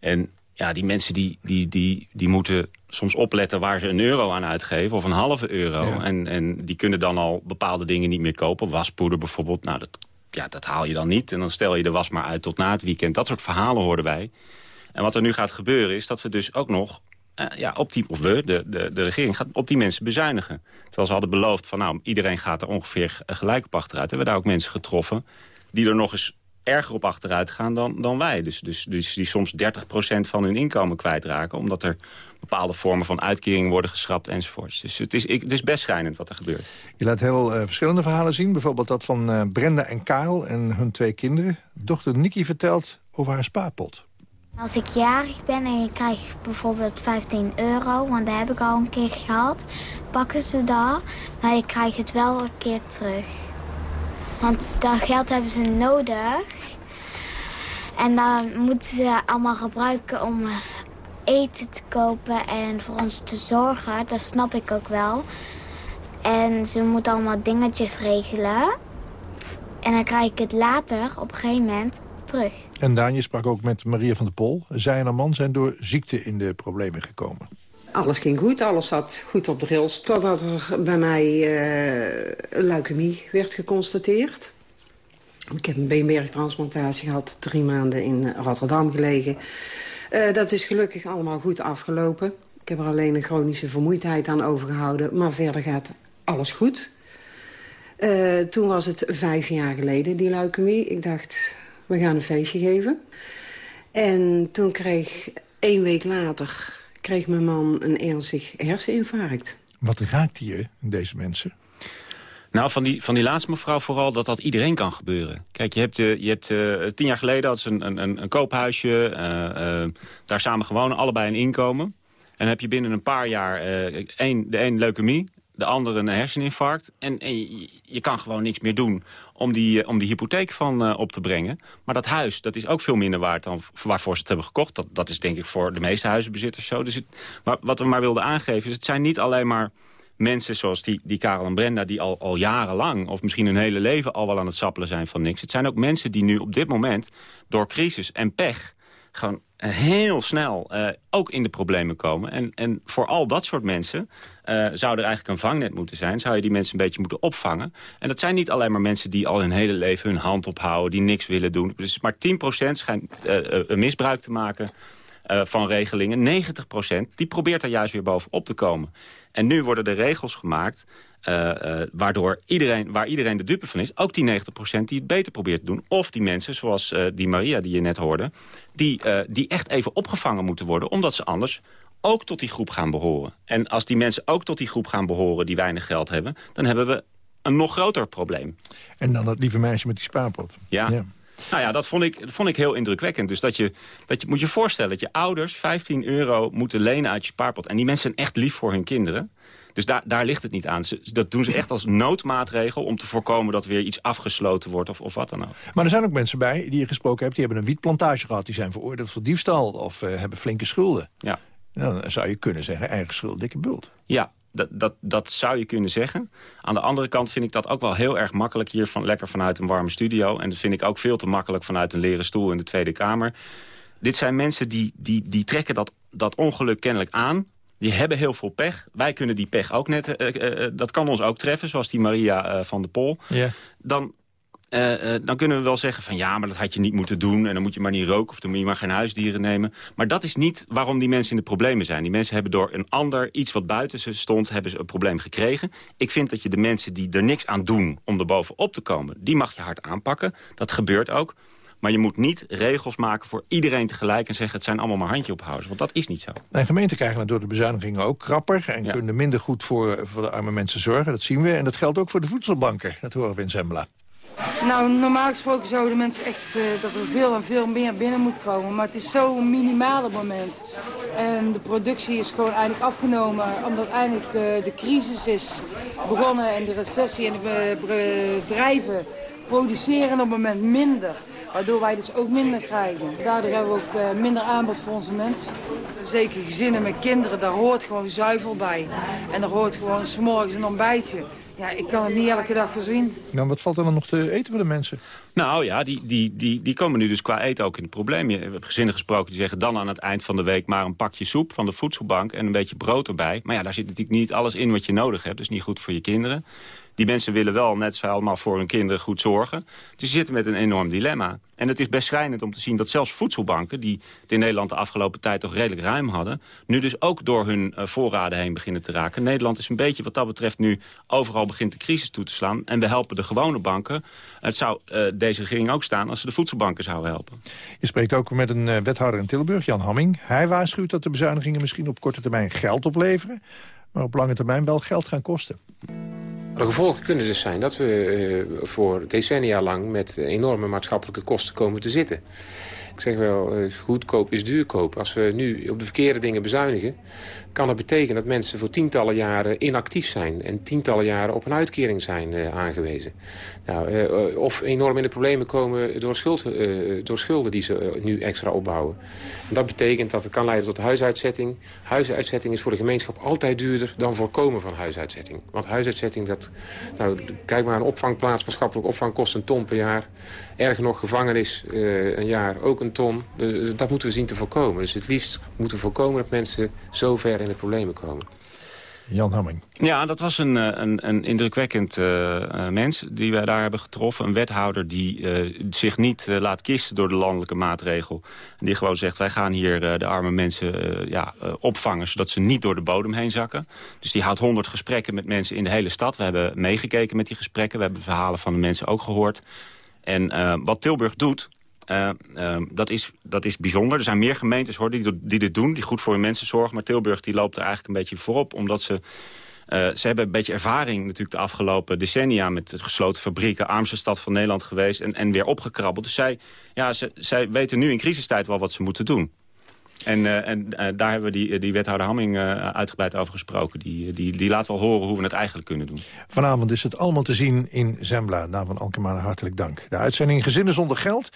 [SPEAKER 25] En ja, die mensen die, die, die, die moeten soms opletten waar ze een euro aan uitgeven... of een halve euro.
[SPEAKER 11] Ja.
[SPEAKER 25] En, en die kunnen dan al bepaalde dingen niet meer kopen. Waspoeder bijvoorbeeld, nou, dat, ja, dat haal je dan niet. En dan stel je de was maar uit tot na het weekend. Dat soort verhalen hoorden wij. En wat er nu gaat gebeuren is dat we dus ook nog ja, op die, of we, de, de, de regering, gaat op die mensen bezuinigen. Terwijl ze hadden beloofd van nou, iedereen gaat er ongeveer gelijk op achteruit. Hebben we daar ook mensen getroffen die er nog eens erger op achteruit gaan dan, dan wij. Dus, dus, dus die soms 30% van hun inkomen kwijtraken... omdat er bepaalde vormen van uitkeringen worden geschrapt enzovoorts. Dus het is, het is best schijnend wat er gebeurt.
[SPEAKER 11] Je laat heel uh, verschillende verhalen zien. Bijvoorbeeld dat van uh, Brenda en Karel en hun twee kinderen. Dochter Nikki vertelt over haar spaarpot.
[SPEAKER 26] Als ik jarig ben en je krijgt bijvoorbeeld 15 euro... want dat heb ik al een keer gehad, pakken ze dat... maar ik krijg het wel een keer terug. Want dat geld hebben ze nodig. En dan moeten ze allemaal gebruiken om eten te kopen en voor ons te zorgen. Dat snap ik ook wel. En ze moeten allemaal dingetjes regelen. En dan krijg ik het later, op een gegeven moment, terug.
[SPEAKER 11] En Daan, je sprak ook met Maria van der Pol. Zij en haar man zijn door ziekte in de problemen gekomen.
[SPEAKER 27] Alles ging goed, alles zat goed op de rails. Totdat er bij mij uh, leukemie werd geconstateerd. Ik heb een beenmergtransplantatie gehad, drie maanden in Rotterdam gelegen. Uh, dat is gelukkig allemaal goed afgelopen. Ik heb er alleen een chronische vermoeidheid aan overgehouden. Maar verder gaat alles goed. Uh, toen was het vijf jaar geleden, die leukemie. Ik dacht, we gaan een feestje geven. En toen kreeg, één week later, kreeg mijn man een ernstig herseninfarct.
[SPEAKER 11] Wat raakt hier, deze mensen?
[SPEAKER 25] Nou, van die, van die laatste mevrouw vooral dat dat iedereen kan gebeuren. Kijk, je hebt, uh, je hebt uh, tien jaar geleden had ze een, een, een koophuisje. Uh, daar samen gewonnen, allebei een inkomen. En dan heb je binnen een paar jaar één, de een leukemie, de andere een herseninfarct. En, en je, je, kan gewoon niks meer doen om die, om die hypotheek van op te brengen. Maar dat huis, dat is ook veel minder waard dan waarvoor ze het hebben gekocht. Dat, dat is denk ik voor de meeste huizenbezitters zo. Dus het, maar wat we maar wilden aangeven is, het zijn niet alleen maar mensen zoals die, die Karel en Brenda... die al, al jarenlang of misschien hun hele leven al wel aan het sappelen zijn van niks. Het zijn ook mensen die nu op dit moment door crisis en pech... gewoon heel snel uh, ook in de problemen komen. En, en voor al dat soort mensen uh, zou er eigenlijk een vangnet moeten zijn. Zou je die mensen een beetje moeten opvangen. En dat zijn niet alleen maar mensen die al hun hele leven hun hand ophouden... die niks willen doen. Dus maar 10% schijnt uh, misbruik te maken van regelingen. 90% die probeert er juist weer bovenop te komen. En nu worden er regels gemaakt... Uh, uh, waardoor iedereen, waar iedereen de dupe van is... ook die 90% die het beter probeert te doen. Of die mensen, zoals uh, die Maria die je net hoorde... Die, die echt even opgevangen moeten worden... omdat ze anders ook tot die groep gaan behoren. En als die mensen ook tot die groep gaan behoren... die weinig geld hebben... dan hebben we een nog groter probleem.
[SPEAKER 11] En dan dat lieve meisje met die spaarpot.
[SPEAKER 25] ja. ja. Nou ja, dat vond ik, dat vond ik heel indrukwekkend. Dus dat je, dat je moet je voorstellen dat je ouders 15 euro moeten lenen uit je spaarpot. En die mensen zijn echt lief voor hun kinderen. Dus daar, daar ligt het niet aan. Ze, dat doen ze echt als noodmaatregel om te voorkomen dat weer iets afgesloten wordt of, of wat dan ook.
[SPEAKER 11] Maar er zijn ook mensen bij die je gesproken hebt, die hebben een wietplantage gehad. Die zijn veroordeeld voor diefstal of uh, hebben flinke schulden.
[SPEAKER 25] Ja.
[SPEAKER 11] Nou, dan zou je kunnen zeggen, eigen schuld, dikke bult.
[SPEAKER 25] Ja, dat, dat, dat zou je kunnen zeggen. Aan de andere kant vind ik dat ook wel heel erg makkelijk hier van, lekker vanuit een warme studio. En dat vind ik ook veel te makkelijk vanuit een leren stoel in de Tweede Kamer. Dit zijn mensen die, die, die trekken dat, dat ongeluk kennelijk aan. Die hebben heel veel pech. Wij kunnen die pech ook net... Uh, uh, dat kan ons ook treffen, zoals die Maria van de Pol.
[SPEAKER 11] Ja.
[SPEAKER 25] Dan, uh, dan kunnen we wel zeggen van ja, maar dat had je niet moeten doen... en dan moet je maar niet roken of dan moet je maar geen huisdieren nemen. Maar dat is niet waarom die mensen in de problemen zijn. Die mensen hebben door een ander, iets wat buiten ze stond... hebben ze een probleem gekregen. Ik vind dat je de mensen die er niks aan doen om er bovenop te komen... die mag je hard aanpakken. Dat gebeurt ook. Maar je moet niet regels maken voor iedereen tegelijk... en zeggen het zijn allemaal maar handje ophouders. Want dat is niet zo.
[SPEAKER 11] En gemeenten krijgen het door de bezuinigingen ook krapper... en ja. kunnen minder goed voor, voor de arme mensen zorgen. Dat zien we. En dat geldt ook voor de voedselbanken. Dat horen we in Zembla.
[SPEAKER 28] Nou, normaal gesproken zouden mensen echt uh, dat er veel en veel meer binnen moet komen. Maar het is zo'n minimaal op moment. En de productie is gewoon eigenlijk afgenomen. Omdat eigenlijk uh, de crisis is begonnen en de recessie en de bedrijven produceren op het moment minder. Waardoor wij dus ook minder krijgen. Daardoor hebben we ook uh, minder aanbod voor onze mensen. Zeker gezinnen met kinderen, daar hoort gewoon zuivel bij. En daar hoort gewoon s'morgens een ontbijtje. Ja, ik kan het niet elke dag voorzien.
[SPEAKER 11] Nou, wat valt er dan nog te eten voor de mensen?
[SPEAKER 25] Nou ja, die, die, die, die komen nu dus qua eten ook in het probleem. Je hebt gezinnen gesproken die zeggen dan aan het eind van de week... maar een pakje soep van de voedselbank en een beetje brood erbij. Maar ja, daar zit natuurlijk niet alles in wat je nodig hebt. Dus niet goed voor je kinderen. Die mensen willen wel, net zo allemaal voor hun kinderen goed zorgen. Dus ze zitten met een enorm dilemma. En het is best schrijnend om te zien dat zelfs voedselbanken... die het in Nederland de afgelopen tijd toch redelijk ruim hadden... nu dus ook door hun uh, voorraden heen beginnen te raken. Nederland is een beetje wat dat betreft nu overal begint de crisis toe te slaan. En we helpen de gewone banken. Het zou uh, deze regering ook staan als ze de voedselbanken zouden helpen.
[SPEAKER 11] Je spreekt ook met een uh, wethouder in Tilburg, Jan Hamming. Hij waarschuwt dat de bezuinigingen misschien op korte termijn geld opleveren... maar op lange termijn wel geld gaan kosten.
[SPEAKER 29] De gevolgen kunnen dus zijn dat we uh, voor decennia lang... met enorme maatschappelijke kosten komen te zitten. Ik zeg wel, uh, goedkoop is duurkoop. Als we nu op de verkeerde dingen bezuinigen... kan dat betekenen dat mensen voor tientallen jaren inactief zijn... en tientallen jaren op een uitkering zijn uh, aangewezen. Nou, uh, of enorm in de problemen komen door, schuld, door schulden die ze nu extra opbouwen. En dat betekent dat het kan leiden tot huisuitzetting. Huisuitzetting is voor de gemeenschap altijd duurder dan voorkomen van huisuitzetting. Want huisuitzetting, dat, nou, kijk maar een opvangplaats, maatschappelijk opvang kost een ton per jaar. Erger nog, gevangenis een jaar ook een ton. dat moeten we zien te voorkomen. Dus het liefst moeten we voorkomen dat mensen zo ver in de problemen komen.
[SPEAKER 11] Jan Hamming.
[SPEAKER 25] Ja, dat was een, een, een indrukwekkend uh, mens die wij daar hebben getroffen. Een wethouder die uh, zich niet uh, laat kisten door de landelijke maatregel. En die gewoon zegt, wij gaan hier de arme mensen ja, opvangen... zodat ze niet door de bodem heen zakken. Dus die houdt honderd gesprekken met mensen in de hele stad. We hebben meegekeken met die gesprekken. We hebben verhalen van de mensen ook gehoord. En wat Tilburg doet, uh, dat, is, dat is bijzonder. Er zijn meer gemeentes hoor, die, die dit doen, die goed voor hun mensen zorgen. Maar Tilburg die loopt er eigenlijk een beetje voorop, omdat ze... Uh, ze hebben een beetje ervaring natuurlijk de afgelopen decennia... met gesloten fabrieken, armste stad van Nederland geweest... en, en weer opgekrabbeld. Dus zij, ja, zij weten nu in crisistijd wel wat ze moeten doen. En, uh, en daar hebben we die, die wethouder Hamming uitgebreid over gesproken. Die, die, die laat wel horen hoe we het eigenlijk kunnen doen.
[SPEAKER 11] Vanavond is het allemaal te zien in Zembla. Naam van hartelijk dank. De uitzending Gezinnen zonder geld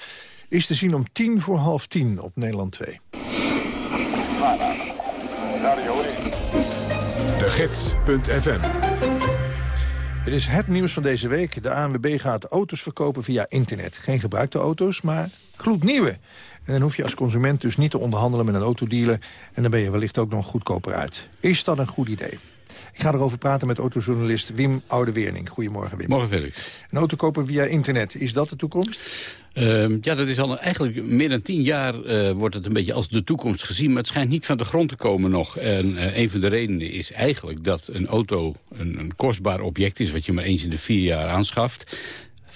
[SPEAKER 11] is te zien om tien voor half tien op Nederland 2.
[SPEAKER 1] De Gids.fm
[SPEAKER 11] Het is het nieuws van deze week. De ANWB gaat auto's verkopen via internet. Geen gebruikte auto's, maar gloednieuwe. En dan hoef je als consument dus niet te onderhandelen met een autodealer... en dan ben je wellicht ook nog goedkoper uit. Is dat een goed idee? Ik ga erover praten met autojournalist Wim Oudeweerning. Goedemorgen, Wim.
[SPEAKER 30] Morgen, Felix.
[SPEAKER 11] Een auto kopen via internet, is dat de toekomst?
[SPEAKER 30] Uh, ja, dat is al eigenlijk meer dan tien jaar uh, wordt het een beetje als de toekomst gezien. Maar het schijnt niet van de grond te komen nog. En uh, een van de redenen is eigenlijk dat een auto een, een kostbaar object is... wat je maar eens in de vier jaar aanschaft.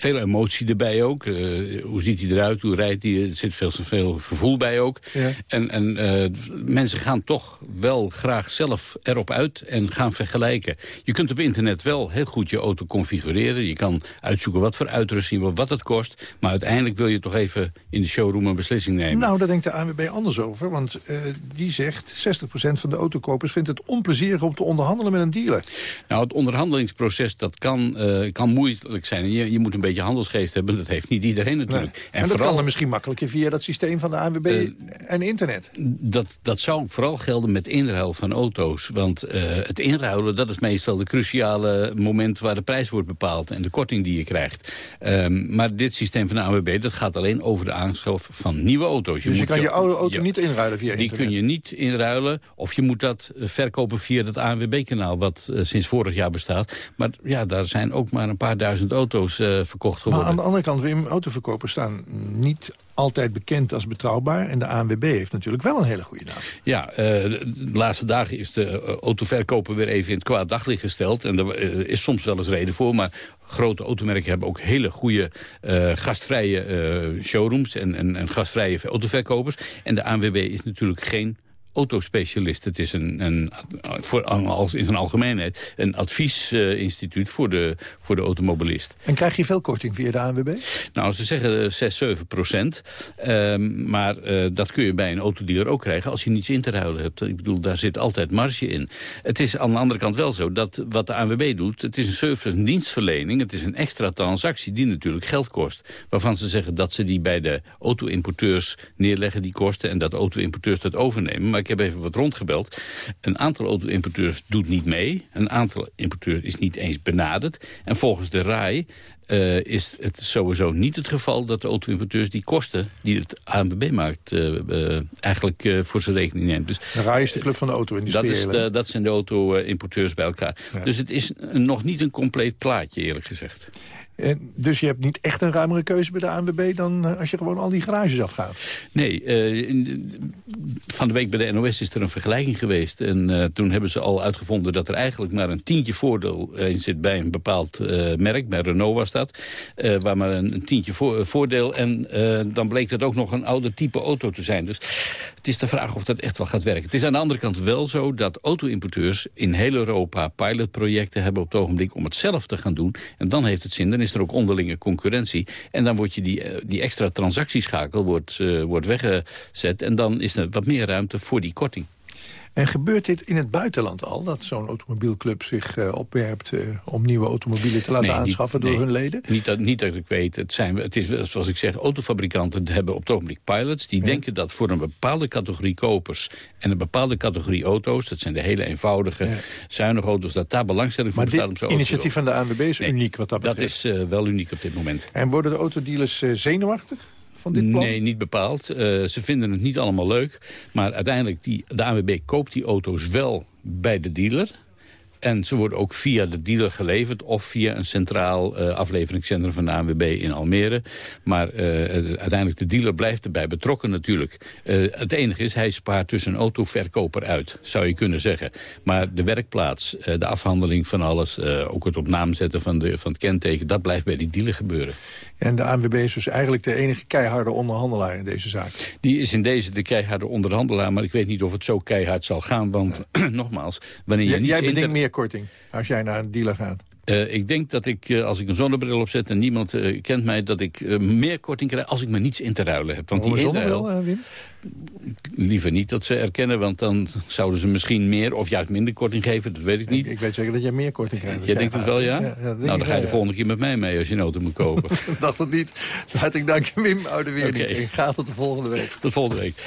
[SPEAKER 30] Veel emotie erbij ook. Uh, hoe ziet hij eruit? Hoe rijdt hij? Er zit veel, veel gevoel bij ook. Ja. En, en uh, mensen gaan toch wel graag zelf erop uit en gaan vergelijken. Je kunt op internet wel heel goed je auto configureren. Je kan uitzoeken wat voor uitrusting, wat het kost. Maar uiteindelijk wil je toch even in de showroom een beslissing nemen.
[SPEAKER 11] Nou, daar denkt de ANWB anders over. Want uh, die zegt, 60% van de autokopers vindt het onplezierig om te onderhandelen met een dealer.
[SPEAKER 30] Nou, het onderhandelingsproces, dat kan, kan moeilijk zijn. Je, je moet een beetje handelsgeest hebben. Dat heeft niet iedereen natuurlijk.
[SPEAKER 11] Nee. En, en dat vooral, kan dan misschien makkelijker via dat systeem van de ANWB uh, en internet.
[SPEAKER 30] Dat, dat zou vooral gelden met inruil van auto's. Want uh, het inruilen, dat is meestal de cruciale moment waar de prijs wordt bepaald. En de korting die je krijgt. Um, maar dit systeem van de ANWB, dat gaat alleen over de aanschaf van nieuwe auto's.
[SPEAKER 11] Je dus je kan je oude auto niet inruilen via
[SPEAKER 30] die
[SPEAKER 11] internet?
[SPEAKER 30] Die kun je niet inruilen. Of je moet dat verkopen via het ANWB-kanaal. Wat uh, sinds vorig jaar bestaat. Maar ja, daar zijn ook maar een paar duizend auto's verkocht geworden.
[SPEAKER 11] Maar aan de andere kant, Wim, autoverkopers staan niet altijd bekend als betrouwbaar. En de ANWB heeft natuurlijk wel een hele goede naam.
[SPEAKER 30] Ja, uh, de laatste dagen is de autoverkoper weer even in het kwaad daglicht gesteld. En daar uh, is soms wel eens reden voor, maar grote automerken hebben ook hele goede uh, gastvrije showrooms en, en, en gastvrije autoverkopers. En de ANWB is natuurlijk geen autospecialist. Het is een, een, voor, als in zijn algemeenheid een adviesinstituut uh, voor, de, voor de automobilist.
[SPEAKER 11] En krijg je veel korting via de ANWB?
[SPEAKER 30] Nou, ze zeggen 6, 7 procent. Um, maar uh, dat kun je bij een autodealer ook krijgen als je niets in te ruilen hebt. Ik bedoel, daar zit altijd marge in. Het is aan de andere kant wel zo dat wat de ANWB doet... het is een service, een dienstverlening. Het is een extra transactie die natuurlijk geld kost. Waarvan ze zeggen dat ze die bij de auto-importeurs neerleggen, die kosten... en dat auto-importeurs dat overnemen. Maar ik heb even wat rondgebeld. Een aantal auto-importeurs doet niet mee. Een aantal importeurs is niet eens benaderd. En volgens de RAI uh, is het sowieso niet het geval dat de auto-importeurs die kosten die het ANWB maakt uh, uh, eigenlijk voor zijn rekening neemt. Dus,
[SPEAKER 11] de RAI is de club van de auto-industrie.
[SPEAKER 30] Dat, dat zijn de auto-importeurs bij elkaar. Ja. Dus het is nog niet een compleet plaatje eerlijk gezegd.
[SPEAKER 11] En dus je hebt niet echt een ruimere keuze bij de ANWB... dan eh, als je gewoon al die garages afgaat?
[SPEAKER 30] Nee, uh, van de week bij de NOS is er een vergelijking geweest. En toen hebben ze al uitgevonden dat er eigenlijk maar een tientje voordeel in zit... bij een bepaald merk, bij Renault was dat. waar maar een, tientje voor, voordeel. En dan bleek dat ook nog een ouder type auto te zijn. Dus het is de vraag of dat echt wel gaat werken. Het is aan de andere kant wel zo dat auto-importeurs in heel Europa... pilotprojecten hebben op het ogenblik om het zelf te gaan doen. En dan heeft het zin, dan is is er ook onderlinge concurrentie. En dan wordt je die, eh, die extra transactieschakel wordt, uh, wordt weggezet. En dan is er wat meer ruimte voor die korting.
[SPEAKER 11] En gebeurt dit in het buitenland al? Dat zo'n automobielclub zich uh, opwerpt uh, om nieuwe automobielen te laten nee, aanschaffen door hun leden?
[SPEAKER 30] Niet dat, niet dat ik weet. Het, zijn, het is zoals ik zeg, autofabrikanten hebben op het ogenblik pilots. Die ja. denken dat voor een bepaalde categorie kopers en een bepaalde categorie auto's... dat zijn de hele eenvoudige, ja. zuinige auto's, dat daar belangstelling voor bestaat om
[SPEAKER 11] zo initiatief van de ANWB is nee, uniek wat dat
[SPEAKER 30] betreft. Dat is uh, wel uniek op dit moment.
[SPEAKER 11] En worden de autodealers zenuwachtig?
[SPEAKER 30] Nee, niet bepaald. Uh, ze vinden het niet allemaal leuk. Maar uiteindelijk, die, de ANWB koopt die auto's wel bij de dealer. En ze worden ook via de dealer geleverd... of via een centraal uh, afleveringscentrum van de ANWB in Almere. Maar uh, uiteindelijk de dealer blijft erbij betrokken natuurlijk. Het enige is, hij spaart dus een autoverkoper uit, zou je kunnen zeggen. Maar de werkplaats, de afhandeling van alles... ook het op naam zetten van, de, van het kenteken... dat blijft bij die dealer gebeuren.
[SPEAKER 11] En de ANWB is dus eigenlijk de enige keiharde onderhandelaar in deze zaak?
[SPEAKER 30] Die is in deze de keiharde onderhandelaar... maar ik weet niet of het zo keihard zal gaan. Want, nogmaals, wanneer je
[SPEAKER 11] J
[SPEAKER 30] niet...
[SPEAKER 11] Jij bedenkt meer korting als jij naar een dealer gaat?
[SPEAKER 30] Uh, ik denk dat ik, uh, als ik een zonnebril opzet en niemand uh, kent mij... dat ik meer korting krijg als ik me niets in te ruilen heb.
[SPEAKER 11] Want die zonnebril, Wim?
[SPEAKER 30] Liever niet dat ze erkennen, want dan zouden ze misschien meer... of juist minder korting geven, dat weet ik niet.
[SPEAKER 11] Ik, ik weet zeker dat jij meer korting krijgt.
[SPEAKER 30] Jij denkt het wel, ja? nou, dan ga je de volgende keer met mij mee als je een auto moet kopen.
[SPEAKER 11] dacht het niet. Hartelijk dank, Wim Oudewiering. Okay. Ga tot de volgende week.
[SPEAKER 30] Tot volgende week.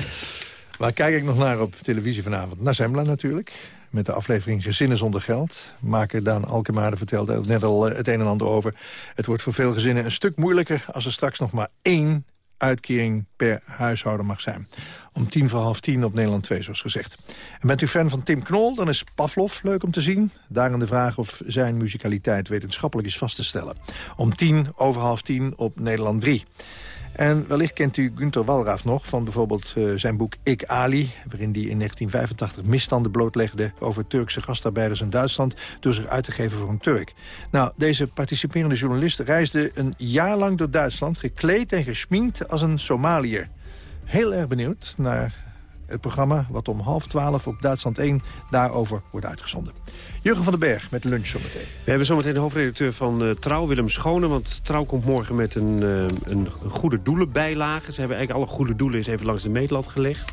[SPEAKER 11] Waar kijk ik nog naar op televisie vanavond? Naar Zembla natuurlijk met de aflevering Gezinnen zonder geld. Maker Daan Alkemaarde vertelde net al het een en ander over. Het wordt voor veel gezinnen een stuk moeilijker... als er straks nog maar één uitkering per huishouden mag zijn. Om tien voor half tien op Nederland 2, zoals gezegd. En bent u fan van Tim Knol, dan is Pavlov leuk om te zien. Daarin de vraag of zijn muzikaliteit wetenschappelijk is vast te stellen. Om tien over half tien op Nederland 3. En wellicht kent u Günter Walraaf nog van bijvoorbeeld uh, zijn boek Ik Ali... waarin hij in 1985 misstanden blootlegde over Turkse gastarbeiders in Duitsland... door zich uit te geven voor een Turk. Nou, deze participerende journalist reisde een jaar lang door Duitsland... gekleed en gesminkt als een Somaliër. Heel erg benieuwd naar het programma wat om half twaalf op Duitsland 1 daarover wordt uitgezonden. Jurgen van den Berg met lunch zometeen.
[SPEAKER 31] We hebben zometeen de hoofdredacteur van uh, Trouw, Willem Schone. Want Trouw komt morgen met een, uh, een goede doelenbijlage. Ze hebben eigenlijk alle goede doelen eens even langs de meetlat gelegd.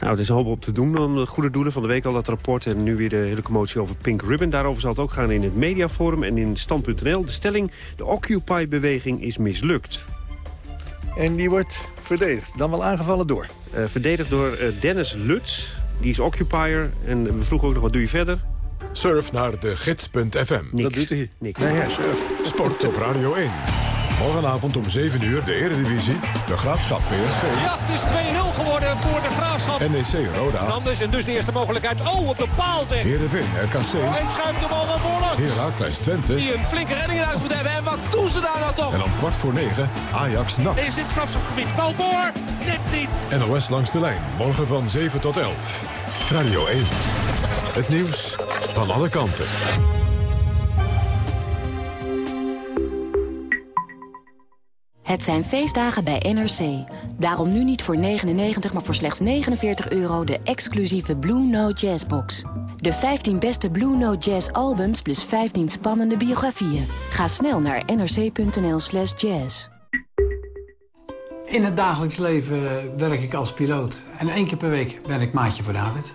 [SPEAKER 31] Nou, het is een hoop op te doen dan goede doelen. Van de week al dat rapport en nu weer de hele commotie over Pink Ribbon. Daarover zal het ook gaan in het mediaforum en in stand.nl. De stelling, de Occupy-beweging is mislukt.
[SPEAKER 11] En die wordt verdedigd, dan wel aangevallen door?
[SPEAKER 31] Uh, verdedigd door uh, Dennis Lutz, die is occupier. En we vroegen ook nog, wat doe je verder?
[SPEAKER 1] Surf naar de gids.fm.
[SPEAKER 11] Dat doet hij.
[SPEAKER 31] Niks.
[SPEAKER 11] Nee, ja, surf.
[SPEAKER 1] Sport op Radio 1. Morgenavond om 7 uur de Eredivisie, de Graafschap PSV.
[SPEAKER 32] Ja, het is 2-0 geworden voor de Graafschap.
[SPEAKER 1] NEC Roda.
[SPEAKER 32] Anders en dus de eerste mogelijkheid. Oh, op de paal zeg.
[SPEAKER 1] Heerenveen RKC.
[SPEAKER 32] Hij schuift de bal naar voren.
[SPEAKER 1] Heracles Twente.
[SPEAKER 32] Die een flinke redding in huis moet hebben. En wat doen ze daar nou toch?
[SPEAKER 1] En om kwart voor 9 Ajax NAC.
[SPEAKER 32] Is dit strafschopgebied? Bal voor. Net niet.
[SPEAKER 1] NOS langs de lijn. Morgen van 7 tot 11. Radio 1. Het nieuws van alle kanten.
[SPEAKER 33] Het zijn feestdagen bij NRC. Daarom nu niet voor 99, maar voor slechts 49 euro de exclusieve Blue Note Jazz box. De 15 beste Blue Note Jazz albums plus 15 spannende biografieën. Ga snel naar nrc.nl slash jazz.
[SPEAKER 34] In het dagelijks leven werk ik als piloot. En één keer per week ben ik maatje voor David.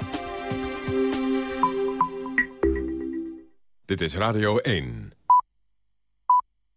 [SPEAKER 1] Dit is Radio 1.